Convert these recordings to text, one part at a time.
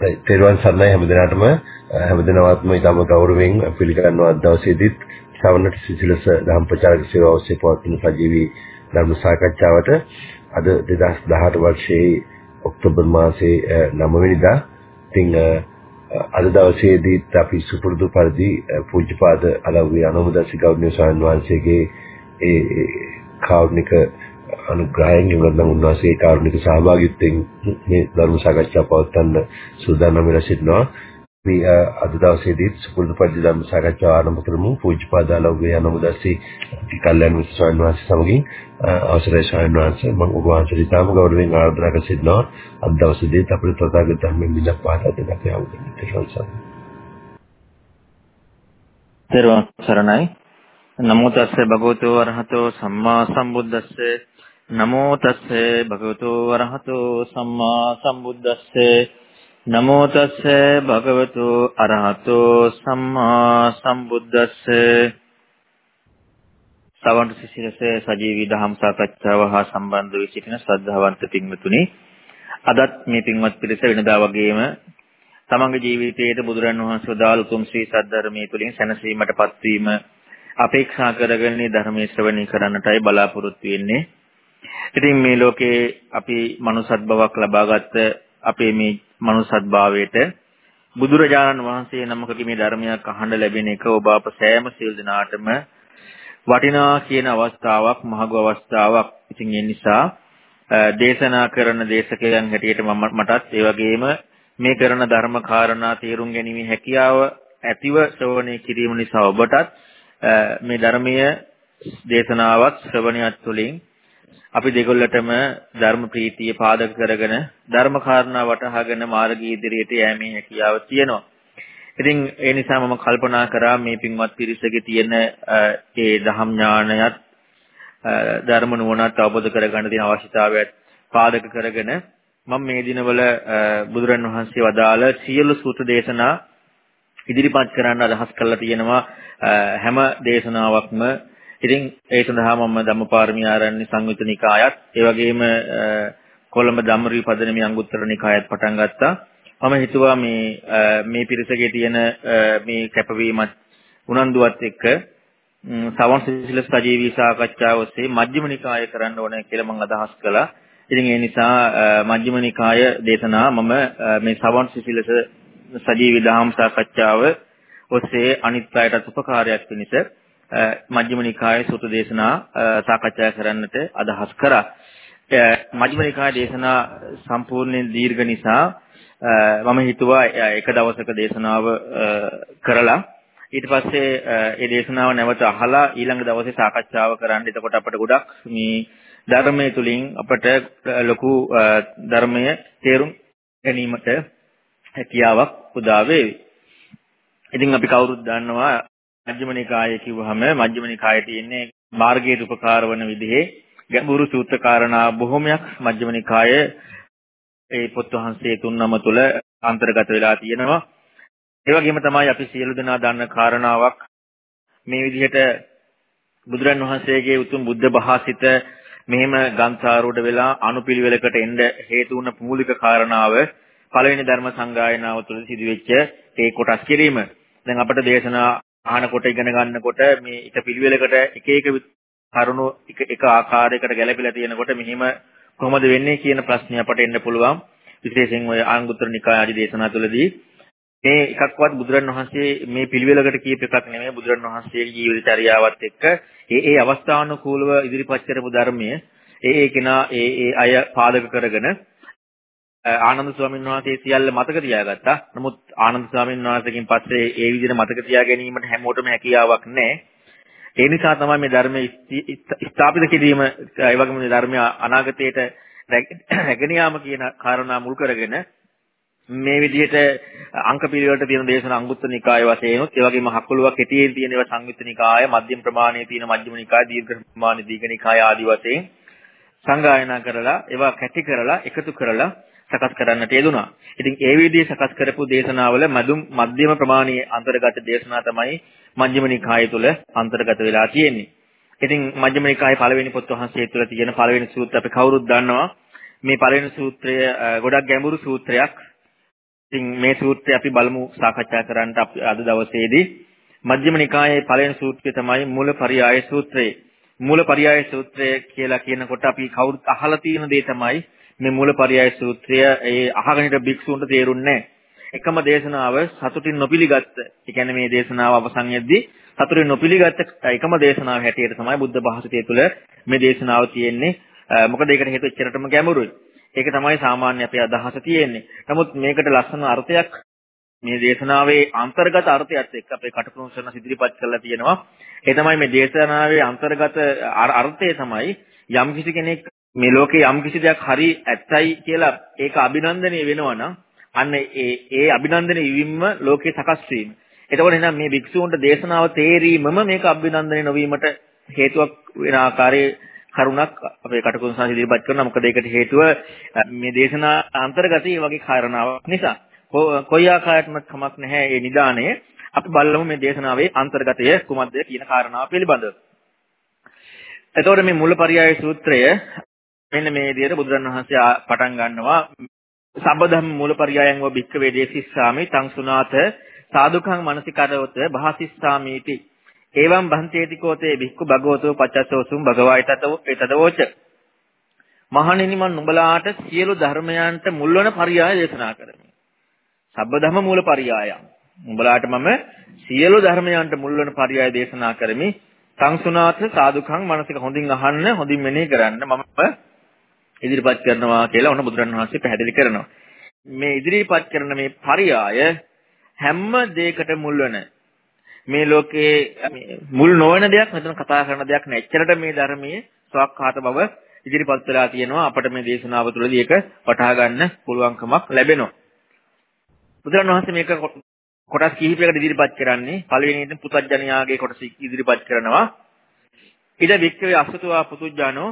තෙරුවන් සරණයි හැමදිනාටම. හැමදිනවත්ම ඊටම ගෞරවයෙන් පිළිගන්නවා අද දවසේදීත් ශ්‍රවණට සිසිලස දහම් ප්‍රචාරක සේවාව ඔස්සේ පවත්වන සජීවී ධර්ම සාකච්ඡාවට අද 2018 වර්ෂයේ ඔක්තෝබර් මාසයේ 9 වෙනිදා ඉතින් අද දවසේදීත් අපි සුපුරුදු පරිදි පූජ්‍යපාද අලව්වේ අනුමදසි ගෞරවනීය ස්වාමීන් වහන්සේගේ ඒ කාරුණික අනුග්‍රහයෙන් එවනම් උන්වහන්සේ කාරුණික සහභාගීත්වයෙන් මේ ධර්ම සාකච්ඡාව පවත්වන්න සූදානම් වෙලා සිටිනවා. අපි අද දවසේදී සුපුරුදු පරිදි ධර්ම සාකච්ඡාව ආරම්භ කරමු. පූජ්‍යපාදාලෝගේ අනුමදස්සී කල්යන විශ්වාසයන් වහන්සේ සමගින් අවසරයි ස්වාමීන් වහන්සේ මම ඔබ වහන්සේට ඉතාම ගෞරවයෙන් ආරාධනා කර සිටිනවා. අද දවසේදී අපේ තථාගත ධර්මයෙන් විදක් පහදා දෙන්න කියලා තෙරුවන් සරණයි නමෝ තස්සේ භගවතු වරහතෝ සම්මා සම්බුද්දස්සේ නමෝ තස්සේ භගවතු අරහතෝ සම්මා සම්බුද්දස්සේ. නමෝ තස්සේ භගවතු අරහතෝ සම්මා සම්බුද්දස්සේ. සවන්ත සිසිලසේ සජීවී දහම් සාකච්ඡාව හා සම්බන්ධ වී සිටින ශ්‍රද්ධාවන්ත පින්වතුනි අදත් මේ පින්වත් පිරිස වෙනදා වගේම තමන්ගේ ජීවිතයේට බුදුරන් වහන්සේ දාල උතුම් ශ්‍රී සද්ධර්මයේ තුලින් සැනසීමටපත් වීම අපේක්ෂා කරගෙන ධර්මයේ ශ්‍රවණය කරන්නටයි බලාපොරොත්තු වෙන්නේ. ඉතින් මේ ලෝකේ අපි මනුසත් බවක් ලබාගත් අපේ මේ මනුසත් භාවයට බුදුරජාණන් වහන්සේ නමකගේ මේ ධර්මයක් අහන්න ලැබෙන එක ඔබ අප සෑම සියලු දෙනාටම වටිනා කියන අවස්ථාවක් මහඟු අවස්ථාවක්. ඉතින් ඒ නිසා දේශනා කරන දේශකයන් හැටියට මම මටත් ඒ වගේම මේ කරන ධර්ම කාරණා තේරුම් ගැනීම හැකියාව ඇතිව ශ්‍රවණය කිරීම නිසා ඔබටත් මේ ධර්මීය දේශනාවත් ශ්‍රවණයත් තුළින් අපි දෙගොල්ලටම ධර්ම ප්‍රීතිය පාදක කරගෙන ධර්ම කාරණා වටහාගෙන මාර්ගී ඉදිරියට යෑමේ හැකියාව තියෙනවා. ඉතින් ඒ නිසා මම කල්පනා කරා මේ පින්වත් පිරිසගේ තියෙන ඒ ධම් ඥානයත් ධර්ම නුවණත් අවබෝධ කරගන්න තියෙන අවශ්‍යතාවයත් පාදක කරගෙන මම මේ දිනවල බුදුරන් වහන්සේ වදාළ සියලු සූත්‍ර දේශනා ඉදිරිපත් කරන්න අදහස් කරලා තියෙනවා හැම දේශනාවක්ම ඉතින් ඒ සඳහා මම ධම්මපාරමී ආරණ්‍ය සංයුත නිකායත් ඒ වගේම කොළඹ ධම්මරිපදනමේ අංගුත්තර නිකායත් පටන් ගත්තා. මම හිතුවා මේ මේ පිරිසගේ තියෙන මේ කැපවීමත් උනන්දුවත් එක්ක සවන් සිසිල සජීවී සාකච්ඡාව ඔස්සේ මජ්ක්‍ධිම නිකාය කරන්න ඕනේ කියලා මම අදහස් කළා. ඉතින් ඒ නිසා මජ්ක්‍ධිම නිකාය දේශනා මම මේ සවන් සිසිලස සජීවී දහම් සාකච්ඡාව ඔස්සේ අනිත් අයටත් උපකාරයක් වෙනස මජ්ක්‍ධිම නිකායේ සූත්‍ර දේශනා සාකච්ඡා කරන්නට අදහස් කරා. මජ්ක්‍ධිම නිකායේ දේශනා සම්පූර්ණයෙන් දීර්ඝ නිසා මම හිතුවා එක දවසක දේශනාව කරලා ඊට පස්සේ ඒ දේශනාව නැවත අහලා ඊළඟ දවසේ සාකච්ඡාව කරන්න. එතකොට අපිට ගොඩක් මේ ධර්මයේ තුලින් අපට ලොකු ධර්මය තේරුම් ගැනීමට හැකියාවක් උදා වේවි. ඉතින් අපි කවුරුත් දන්නවා මජ්ක්‍ධිම නිකාය කිව්වහම මජ්ක්‍ධිම නිකායේ තියෙන්නේ මාර්ගයට උපකාර වන විදිහේ ගැඹුරු සූත්‍ර කාරණා බොහොමයක් මජ්ක්‍ධිම නිකායේ ඒ පොත් වහන්සේ තුන්නම තුල අන්තර්ගත වෙලා තියෙනවා. ඒ වගේම තමයි අපි සියලු දෙනා දන්න කාරණාවක් මේ විදිහට බුදුරන් වහන්සේගේ උතුම් බුද්ධ භාසිත මෙහෙම ගන්සාරෝඩ වෙලා අනුපිළිවෙලකට එන්න හේතු වුණ මූලික කාරණාව පළවෙනි ධර්ම සංගායනාව තුළ සිදුවෙච්ච ඒ කොටස් කිරීම. දැන් අපට දේශනා අහනකොට ඉගෙන ගන්නකොට මේ එක පිළිවෙලකට එක එක කරුණු එක එක ආකාරයකට ගැලපිලා තියෙනකොට මෙහිම කොහොමද වෙන්නේ කියන ප්‍රශ්නය අපට එන්න පුළුවන්. විශේෂයෙන් ඔය ආංගුත්තර නිකාය ආදී දේශනා තුළදී මේ එකක්වත් බුදුරන් වහන්සේ මේ පිළිවෙලකට කියප එකක් නෙමෙයි. බුදුරන් වහන්සේගේ ජීවිත චර්යාවත් එක්ක ඒ ඒ අවස්ථානුකූලව ඉදිරිපත් කරපු ධර්මය ඒ ඒ කෙනා ඒ ඒ අය පාදක කරගෙන ආනන්ද ස්වාමීන් වහන්සේ සියල්ල මතක තියාගත්තා. නමුත් ආනන්ද ස්වාමීන් වහන්සේකින් පස්සේ ඒ විදිහට මතක තියා ගැනීමට හැමෝටම හැකියාවක් නැහැ. ඒ නිසා තමයි මේ ධර්මය ස්ථාපිත කිරීම ඒ වගේම මේ ධර්මය අනාගතයට රැගෙන යාම කියන කාරණා මුල් කරගෙන මේ විදිහට අංක පිළිවෙලට තියෙන දේශන අංගුත්තර නිකාය වශයෙන් උත් ඒ වගේම හකුලුවක් කෙටියෙන් තියෙන ඒවා සංයුත්ත නිකාය මධ්‍යම ප්‍රමාණයේ තියෙන මධ්‍යම නිකාය දීර්ඝ ප්‍රමාණයේ දීඝ නිකාය ආදී වශයෙන් සංගායනා කරලා ඒවා කැටි කරලා එකතු කරලා සකස් කරන්නට යෙදුනා. ඉතින් ඒ විදිහේ සකස් කරපු දේශනාවල මදුම් මධ්‍යම ප්‍රමාණයේ අන්තර්ගත දේශනා තමයි මජ්ක්‍ධිම නිකාය තුල අන්තර්ගත වෙලා තියෙන්නේ. ඉතින් මජ්ක්‍ධිම නිකායේ පළවෙනි පොත් වහන්සේ තුල තියෙන පළවෙනි සූත්‍රය අපි කවුරුත් දන්නවා. මේ පළවෙනි සූත්‍රය ගොඩක් ගැඹුරු සූත්‍රයක්. ඉතින් මේ සූත්‍රය අපි බලමු සාකච්ඡා කරන්න අද දවසේදී මජ්ක්‍ධිම නිකායේ පළවෙනි සූත්‍රය තමයි මූලපරියාය සූත්‍රය. මූලපරියාය සූත්‍රය කියලා කියනකොට අපි කවුරුත් අහලා තියෙන දේ තමයි මේ මූලපරියාය සූත්‍රය ඒ අහගෙන ඉන්න භික්ෂුන්ට තේරුන්නේ එකම දේශනාව සතුටින් නොපිළිගත්ත. ඒ කියන්නේ මේ දේශනාව අවසන් වෙද්දී සතුටින් නොපිළිගත්ත එකම දේශනාව හැටියට තමයි බුද්ධ භාෂිතය තුළ මේ දේශනාව තියෙන්නේ. මොකද ඒකට හේතුව එච්චරටම ගැඹුරුයි. ඒක තමයි සාමාන්‍ය අපේ අදහස තියෙන්නේ. නමුත් මේකට ලස්සන අර්ථයක් මේ දේශනාවේ අන්තර්ගත අර්ථයත් එක්ක අපේ කටුකුරුසන ඉදිරිපත් කරලා තියෙනවා. ඒ තමයි මේ දේශනාවේ අන්තර්ගත අර්ථය තමයි යම් කිසි කෙනෙක් මේ ලෝකේ යම් කිසි දෙයක් හරි ඇත්තයි කියලා ඒක අභිනන්දනය වෙනවා නම් අන්න ඒ ඒ අභිනන්දනය වීමම ලෝකේ සකස් වීම. එතකොට එහෙනම් මේ භික්ෂූන්ට දේශනාව තේරීමම මේක අභිනන්දනය නොවීමට හේතුවක් වෙන ආකාරයේ කරුණක් අපේ කටුකුරුන් සංසි ඉදිරිපත් කරනවා. මොකද ඒකට හේතුව මේ දේශනා අන්තර්ගතයේ වගේ කාරණාවක් නිසා. කොයි ආකාරයකටම කමක් නැහැ මේ නිදාණය. අපි බලමු මේ දේශනාවේ අන්තර්ගතය කුමක්ද කියන කාරණාව පිළිබඳව. එතකොට මේ මුලපරියාය සූත්‍රය මෙන්න මේ විදිහට බුදුරණවහන්සේ පටන් ගන්නවා. සබ්බධම් මූලපරියායන් ව භික්ඛවේ දේසිස්සාමි තං සුනාත සාදුකං මනසිකරවත භාසිස්සාමීති එවං බන්තේති කෝතේ භික්ඛු භගවතෝ පච්චසෝසුම් භගවායිතතෝ එතදවෝච මහණෙනි මන් නුඹලාට සියලු ධර්මයන්ට මුල්වන පරියාය දේශනා කරමි. සබ්බධම මූල පරියායන් නුඹලාට මම සියලු ධර්මයන්ට මුල්වන පරියාය දේශනා කරමි. සංසුනාත සාදුකං මනසික හොඳින් අහන්න හොඳින් මෙනෙහි කරන්න. මම ඉදිරිපත් කරනවා කියලා ඔන්න බුදුරණවහන්සේ පැහැදිලි කරනවා මේ ඉදිරිපත් කරන මේ පරියාය හැම දෙයකට මුල්වන මේ ලෝකේ මුල් නොවන දෙයක් මෙතන කතා කරන දෙයක් නෑ. එච්චරට මේ ධර්මයේ ස්වකහාත බව ඉදිරිපත් වෙලා තියෙනවා. අපට මේ දේශනාව තුළදී ඒක වටහා ගන්න පුළුවන්කමක් ලැබෙනවා. බුදුරණවහන්සේ මේක කොටස් කිහිපයකට ඉදිරිපත් කරන්නේ. පළවෙනි එක පුතඥයාගේ කොටස ඉදිරිපත් කරනවා. ඉද වික්කවේ අසතුවා පුතුජානෝ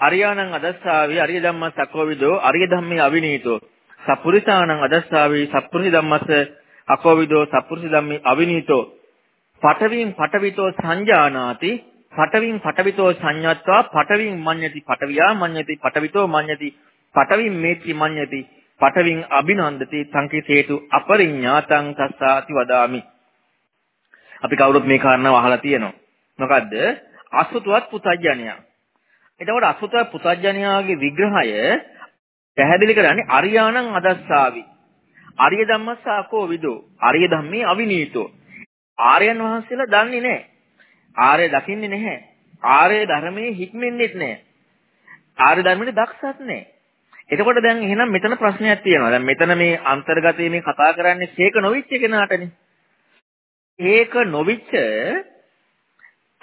අරියාණං අදස්සාවි අරිය ධම්මස් අකෝවිදෝ අරිය ධම්මේ අවිනීතෝ. සප්පුරිසාණං අදස්සාවි සප්පුරිස ධම්මස් අකෝවිදෝ සප්පුරිස ධම්මේ අවිනීතෝ. පටවින් පටවිතෝ සංජානාති පටවින් පටවිතෝ සංඤත්වා පටවින් මඤ්ඤති පටවියා මඤ්ඤති පටවිතෝ මඤ්ඤති පටවින් මේති මඤ්ඤති පටවින් අභිනන්දති සංකේතේතු අපරිඤ්ඤාතං තස්සාති වදාමි. අපි කවුරුත් මේ කාරණාව අහලා තියෙනවා. මොකද්ද? අසුතුවත් පුතඥයා. එතකොට අසුතුවත් පුතඥයාගේ විග්‍රහය පැහැදිලි කරන්නේ අරියාණං අදස්සාවි අරිය ධම්මස්සාකෝ විදෝ අරිය ධම්මේ අවිනීතෝ ආර්යයන් වහන්සේලා දන්නේ නැහැ. ආර්ය දකින්නේ නැහැ. ආර්ය ධර්මයේ හික්මෙන්නේත් නැහැ. ආර්ය ධර්මයේ දක්ෂත් නැහැ. එතකොට දැන් එහෙනම් මෙතන ප්‍රශ්නයක් තියෙනවා. දැන් මෙතන මේ අන්තර්ගතයේ මේ කතා කරන්නේ සීක නොවිච්ච කෙනාටනේ. ඒක නොවිච්ච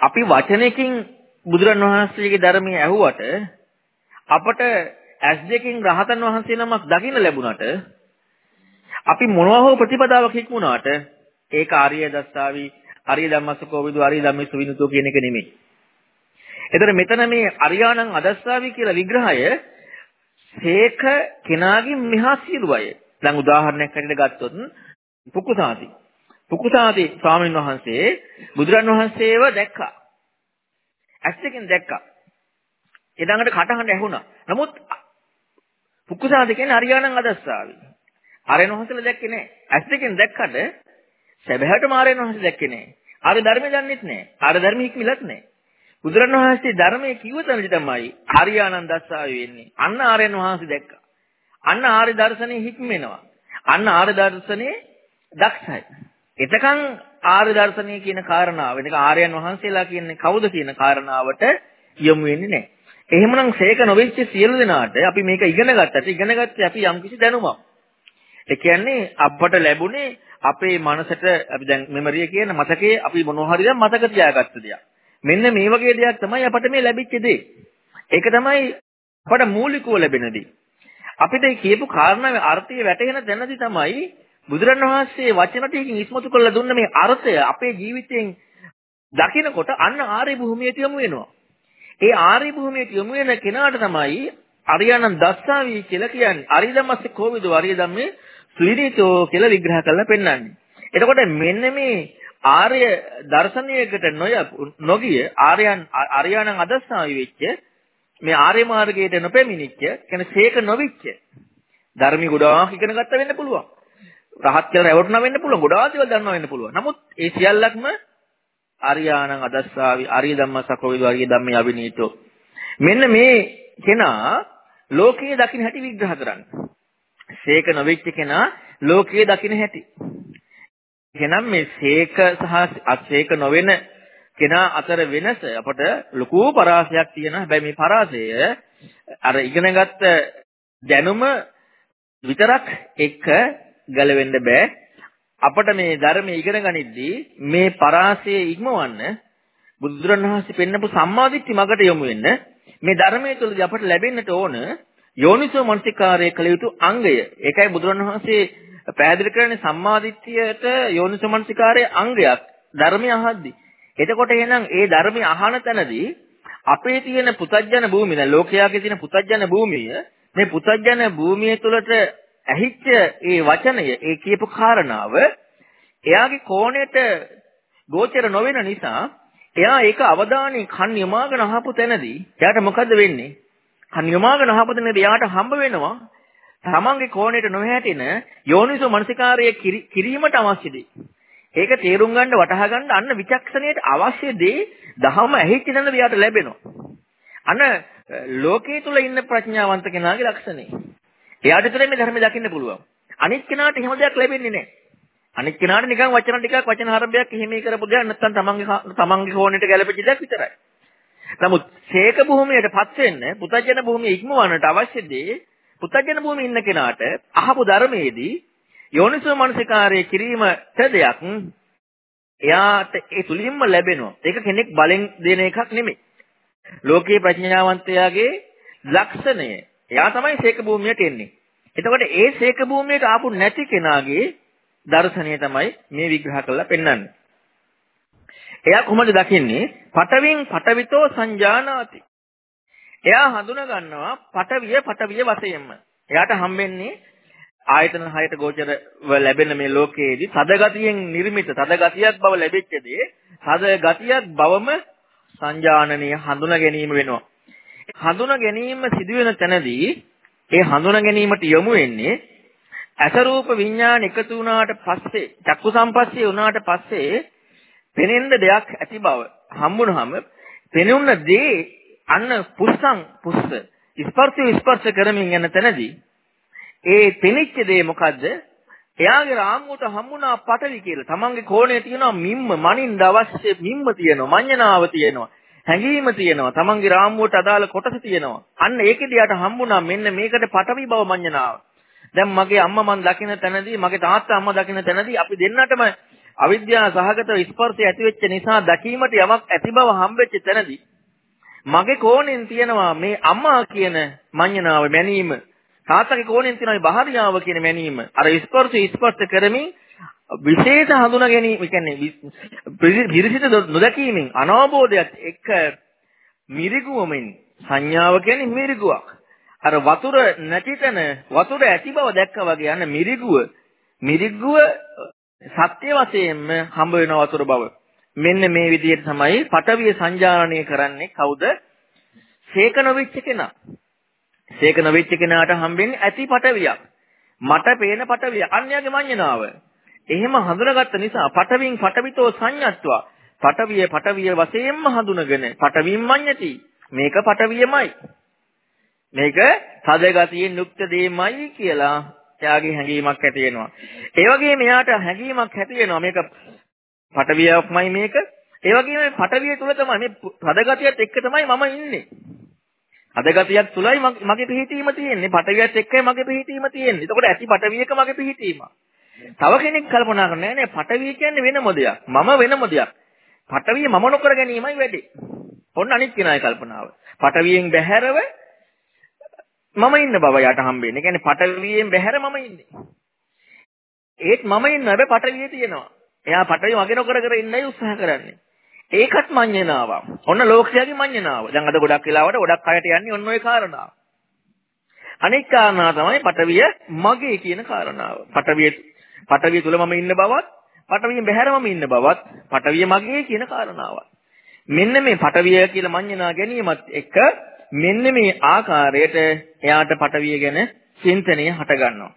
අපි වචනයකින් බුදුරන් වහන්සේගේ ධර්මයේ ඇහුවට අපට ඇස් දෙකෙන් රහතන් වහන්සේ නමක් දකින්න ලැබුණට අපි මොනවා හෝ ප්‍රතිපදාවක් හික්මුණාට ඒක ආර්ය දස්සාවි ආර්ය ධම්මස්සකෝ විදු ආර්ය ධම්මස්සු විනුතෝ කියන එක නෙමෙයි. එතන මෙතන මේ අරියාණං අදස්සාවි කියලා විග්‍රහය සේක කෙනාගෙන් මෙහා සියලු අය. දැන් උදාහරණයක් හැටියට ගත්තොත් පුකුසාති. පුකුසාති ස්වාමීන් වහන්සේ බුදුරන් වහන්සේව දැක්කා. ඇස් දෙකෙන් දැක්කා. එදාඟට කටහඬ ඇහුණා. නමුත් පුකුසාති කියන්නේ අරියාණං අදස්සාවි. ආරයන් වහන්සේලා දැක්කේ නැහැ. ඇස් දෙකෙන් දැක්කට සැබෑවට මාරයන් වහන්සේ දැක්කේ නැහැ. ආර්ය ධර්මය දන්නෙත් නැහැ. ආර්ය ධර්ම හික්මිලත් නැහැ. බුදුරණවහන්සේ ධර්මයේ කිව්ව තැනදි තමයි ආර්යානන්ද දස්සාවේ වෙන්නේ. අන්න ආර්යයන් වහන්සේ දැක්කා. අන්න ආර්ය දර්ශනේ හික්මෙනවා. අන්න ආර්ය දර්ශනේ දක්ෂයි. එතකන් ආර්ය දර්ශනය කියන කාරණාව එනක ආර්යයන් වහන්සේලා කියන්නේ කවුද කියන කාරණාවට යොමු වෙන්නේ නැහැ. එහෙමනම් සේක නොවෙච්ච සියලු දෙනාට අපි මේක ඉගෙන ගත්තට ඉගෙන ගත්තේ අපි යම්කිසි දැනුමක්. ඒ කියන්නේ අපට ලැබුණේ අපේ මනසට අපි දැන් මෙමරිය කියන මතකයේ අපි මොනවා හරි දැන් මතක තියාගත්ත දෙයක්. මෙන්න මේ වගේ දෙයක් තමයි අපට මේ ලැබිච්ච දේ. ඒක තමයි අපට මූලිකව ලැබෙන දේ. අපිට කියපු කාරණාවේ අර්ථය වැටහෙන තැනදී තමයි බුදුරණවහන්සේ වචන ටිකකින් ඉස්මතු කරලා දුන්න මේ අර්ථය අපේ ජීවිතයෙන් දකිනකොට අන්න ආර්ය භූමියට යමු වෙනවා. ඒ ආර්ය භූමියට යමු වෙන කෙනාට තමයි අරියනන් දස්සාවි කියලා කියන්නේ. අරිදමස්සේ කොවිද අරිය ධම්මේ සුවිනීතෝ කියලා විග්‍රහ කරලා පෙන්වන්නේ. එතකොට මෙන්න මේ ආර්ය දර්ශනයකට නොය නොගිය ආර්යයන් ආර්යයන්න් අදස්සාවි වෙච්ච මේ ආර්ය මාර්ගයට නොපැමිණිච්ච කියන්නේ සීක නොවිච්ච ධර්මී ගොඩාක් ඉගෙන ගත්ත වෙන්න පුළුවන්. රහත් කියලා රැවටුණා වෙන්න පුළුවන්. ගොඩාක් දේවල් දන්නවා වෙන්න පුළුවන්. නමුත් ඒ සියල්ලක්ම ආර්යාණං අදස්සාවි ආර්ය ධම්මසකෝවිද ආර්ය ධම්මේ අවිනීතෝ. මෙන්න මේ කෙනා ලෝකයේ දකින්න හැටි විග්‍රහ කරන්නේ. සීක නොවෙච්ච කෙනා ලෝකයේ දකින්න හැටි. එහෙනම් මේ සීක සහ අසීක නොවන කෙනා අතර වෙනස අපට ලොකු පරාසයක් තියෙනවා. හැබැයි මේ පරාසය අර ඉගෙනගත්ත දැනුම විතරක් එක්ක ගැලවෙන්න බෑ. අපට මේ ධර්මය ඉගෙන ගනිද්දී මේ පරාසය ඉක්මවන්න බුදුරණවහන්සේ පෙන්නපු සම්මාදිට්ඨි මගට යොමු වෙන්න මේ ධර්මයේ තුලදී අපට ලැබෙන්නට ඕන යෝනිසෝ මනසිකාරය කළ යුතු අංගය. ඒකයි බුදුරණවහන්සේ පැහැදිලි කරන්නේ සම්මාදිට්ඨියට යෝනිසෝ මනසිකාරයේ අංගයක් ධර්මය අහද්දී. එතකොට එහෙනම් ඒ ධර්මය අහන තැනදී අපේ තියෙන පුතජන භූමිය දැන් ලෝකයාගේ තියෙන පුතජන භූමිය මේ පුතජන භූමිය තුළට ඇහිච්ච ඒ වචනය ඒ කියපු කාරණාව එයාගේ කෝණයට ගෝචර නොවන නිසා එයා ඒක අවධානයෙන් කන් යොමාගෙන අහපු තැනදී එයාට මොකද වෙන්නේ? කන් යොමාගෙන අහපු තැනදී එයාට හම්බ වෙනවා තමන්ගේ කෝණයට නොහැටින යෝනිසෝ මනසිකාරය කිරීමට අවශ්‍ය දේ. ඒක තේරුම් ගන්න වටහා ගන්න අන්න විචක්ෂණයට අවශ්‍ය දේ දහම ඇහිච්ච තැනදී එයාට ලැබෙනවා. අන්න ලෝකයේ තුල ඉන්න ප්‍රඥාවන්ත කෙනාගේ ලක්ෂණය. එයාට විතරයි මේ ධර්මය දකින්න පුළුවන්. අනිත් කෙනාට එහෙම දෙයක් ලැබෙන්නේ නැහැ. අනිත් කෙනාට නිකන් වචන ටිකක් වචන හරබයක් එහෙම කරපු දෙයක් නැත්නම් තමන්ගේ තමන්ගේ කෝණයට ගැලපෙච්ච දෙයක් විතරයි. නමුත් ශේක භූමියටපත් වෙන්න පුතජන භූමිය ඉක්මවන්නට අවශ්‍ය දේ පුතජන භූමියේ ඉන්න කෙනාට අහපු ධර්මයේදී යෝනිසෝ මනසිකාරය කිරීමට දෙයක් එයාට ඒ තුලින්ම ලැබෙනවා. ඒක කෙනෙක් බලෙන් දෙන එකක් නෙමෙයි. ලෝකීය ප්‍රඥාවන්තයාගේ ලක්ෂණය. එයා තමයි ශේක භූමියට එන්නේ. එතකොට ඒ ශේක භූමියට ආපු නැති කෙනාගේ දර්ශනය තමයි මේ විග්‍රහ කරලා පෙන්වන්නේ. එයා කොහොමද දකින්නේ? පටවින් පටවිතෝ සංජානාති. එයා හඳුනා ගන්නවා පටවිය පටවිය වශයෙන්ම. එයාට හම්බෙන්නේ ආයතන හයට ගෝචර ලැබෙන මේ ලෝකයේදී තද ගතියෙන් නිර්මිත තද ගතියක් බව ලැබෙච්ච දේ තද ගතියක් බවම සංජානනීය හඳුනා ගැනීම වෙනවා. හඳුනා ගැනීම සිදුවෙන තැනදී ඒ හඳුනා ගැනීමට යොමු වෙන්නේ ඇස රූප විඥාන එකතු වුණාට පස්සේ චක්කු සම්පස්සේ වුණාට පස්සේ පෙනෙන්න දෙයක් ඇති බව හම්බුනහම පෙනුන දේ අන්න පුස්සං පුස්ස ස්පර්ශය ස්පර්ශ කරමින් යන තැනදී ඒ පෙනිච්ච දේ මොකද්ද? එයාගේ රාමුවට හම්බුණා පටවි කියලා. තමන්ගේ කෝණේ තියෙනවා මිම්ම, මනින්ද අවශ්‍ය මිම්ම තියෙනවා, මඤ්ඤණාව තියෙනවා. හැඟීම තියෙනවා. තමන්ගේ රාමුවට අදාළ කොටස තියෙනවා. අන්න ඒකෙදී යට හම්බුණා මෙන්න මේකට පටවි බව මඤ්ඤණාව. දැන් මගේ අම්මා මන් දකින තැනදී මගේ තාත්තා අම්මා දකින තැනදී අපි දෙන්නටම අවිද්‍යාව සහගත ස්පර්ශය ඇති වෙච්ච නිසා දැකීමට යමක් ඇති බව හම්බෙච්ච තැනදී මගේ කෝණයෙන් තියෙනවා මේ අම්මා කියන මඤ්ඤණාව මැනීම තාත්තගේ කෝණයෙන් තියෙනවා මේ බහරියාව කියන මැනීම අර ස්පර්ශ ස්පර්ශ කරමින් විශේෂ හඳුනා ගැනීම කියන්නේ පිරිසිත නොදැකීමෙන් අනවබෝධයත් එක්ක මිරිගුවමින් සංඥාව කියන්නේ මිරිගුවක්. අර වතුර නැති තැන වතුර ඇති බව දැක්කා වගේ යන මිරිගුව මිරිගුව සත්‍ය වශයෙන්ම හම්බ වෙන වතුර බව. මෙන්න මේ විදිහට තමයි පටවිය සංජානනය කරන්නේ කවුද? සේක නොවිච්ච කෙනා. සේක නොවිච්ච කෙනාට හම්බෙන්නේ ඇති පටවියක්. මට පේන පටවිය අන්‍යගේ මඤ්ඤණාව. එහෙම හඳුනාගත්ත නිසා පටවින් පටවිතෝ සංඤත්වා පටවිය පටවිය වශයෙන්ම හඳුනගෙන පටවින් මඤ්ඤති. මේක පටවියමයි මේක තද ගතියෙන් යුක්ත දෙයමයි කියලා එයාගේ හැඟීමක් ඇති වෙනවා. ඒ වගේම එයාට හැඟීමක් ඇති වෙනවා. මේක පටවියක්මයි මේක. ඒ වගේම පටවිය තුල තමයි මේ තද ගතියත් එක්ක තමයි මම ඉන්නේ. තද ගතියක් තුලයි මගේ පිහිටීම තියෙන්නේ. පටවියත් එක්කයි මගේ පිහිටීම තියෙන්නේ. එතකොට ඇති පටවියක මගේ පිහිටීමක්. තව කෙනෙක් කල්පනා කරන්නේ නෑ පටවිය කියන්නේ වෙනම දෙයක්. මම වෙනම දෙයක්. පටවිය මම නොකර ගැනීමයි වැඩේ. ඔන්න අනිත් කෙනායි කල්පනාව. පටවියෙන් බැහැරව මම ඉන්න බව යට හම්බෙන්නේ. කියන්නේ පටවියෙන් බැහැර මම ඉන්නේ. ඒත් මම ඉන්න හැබැයි පටවිය තියෙනවා. එයා පටවිය මගේ නොකර කර ඉන්නයි උත්සාහ කරන්නේ. ඒකත් මඤ්ඤණාවක්. ඔන්න ලෝකයාගේ මඤ්ඤණාව. දැන් අද ගොඩක් වෙලාවට ගොඩක් අයට යන්නේ ඔන්න ඔය කාරණාව. අනෙක් කාරණා තමයි පටවිය මගේ කියන කාරණාව. පටවිය පටවිය තුල මම ඉන්න බවත්, පටවියෙන් බැහැර මම ඉන්න බවත්, පටවිය මගේ කියන කාරණාවත්. මෙන්න මේ පටවිය කියලා මඤ්ඤණා ගැනීමත් එක්ක මෙන්න මේ ආකාරයට එයාට පටවිය ගැන චින්තනය හට ගන්නවා.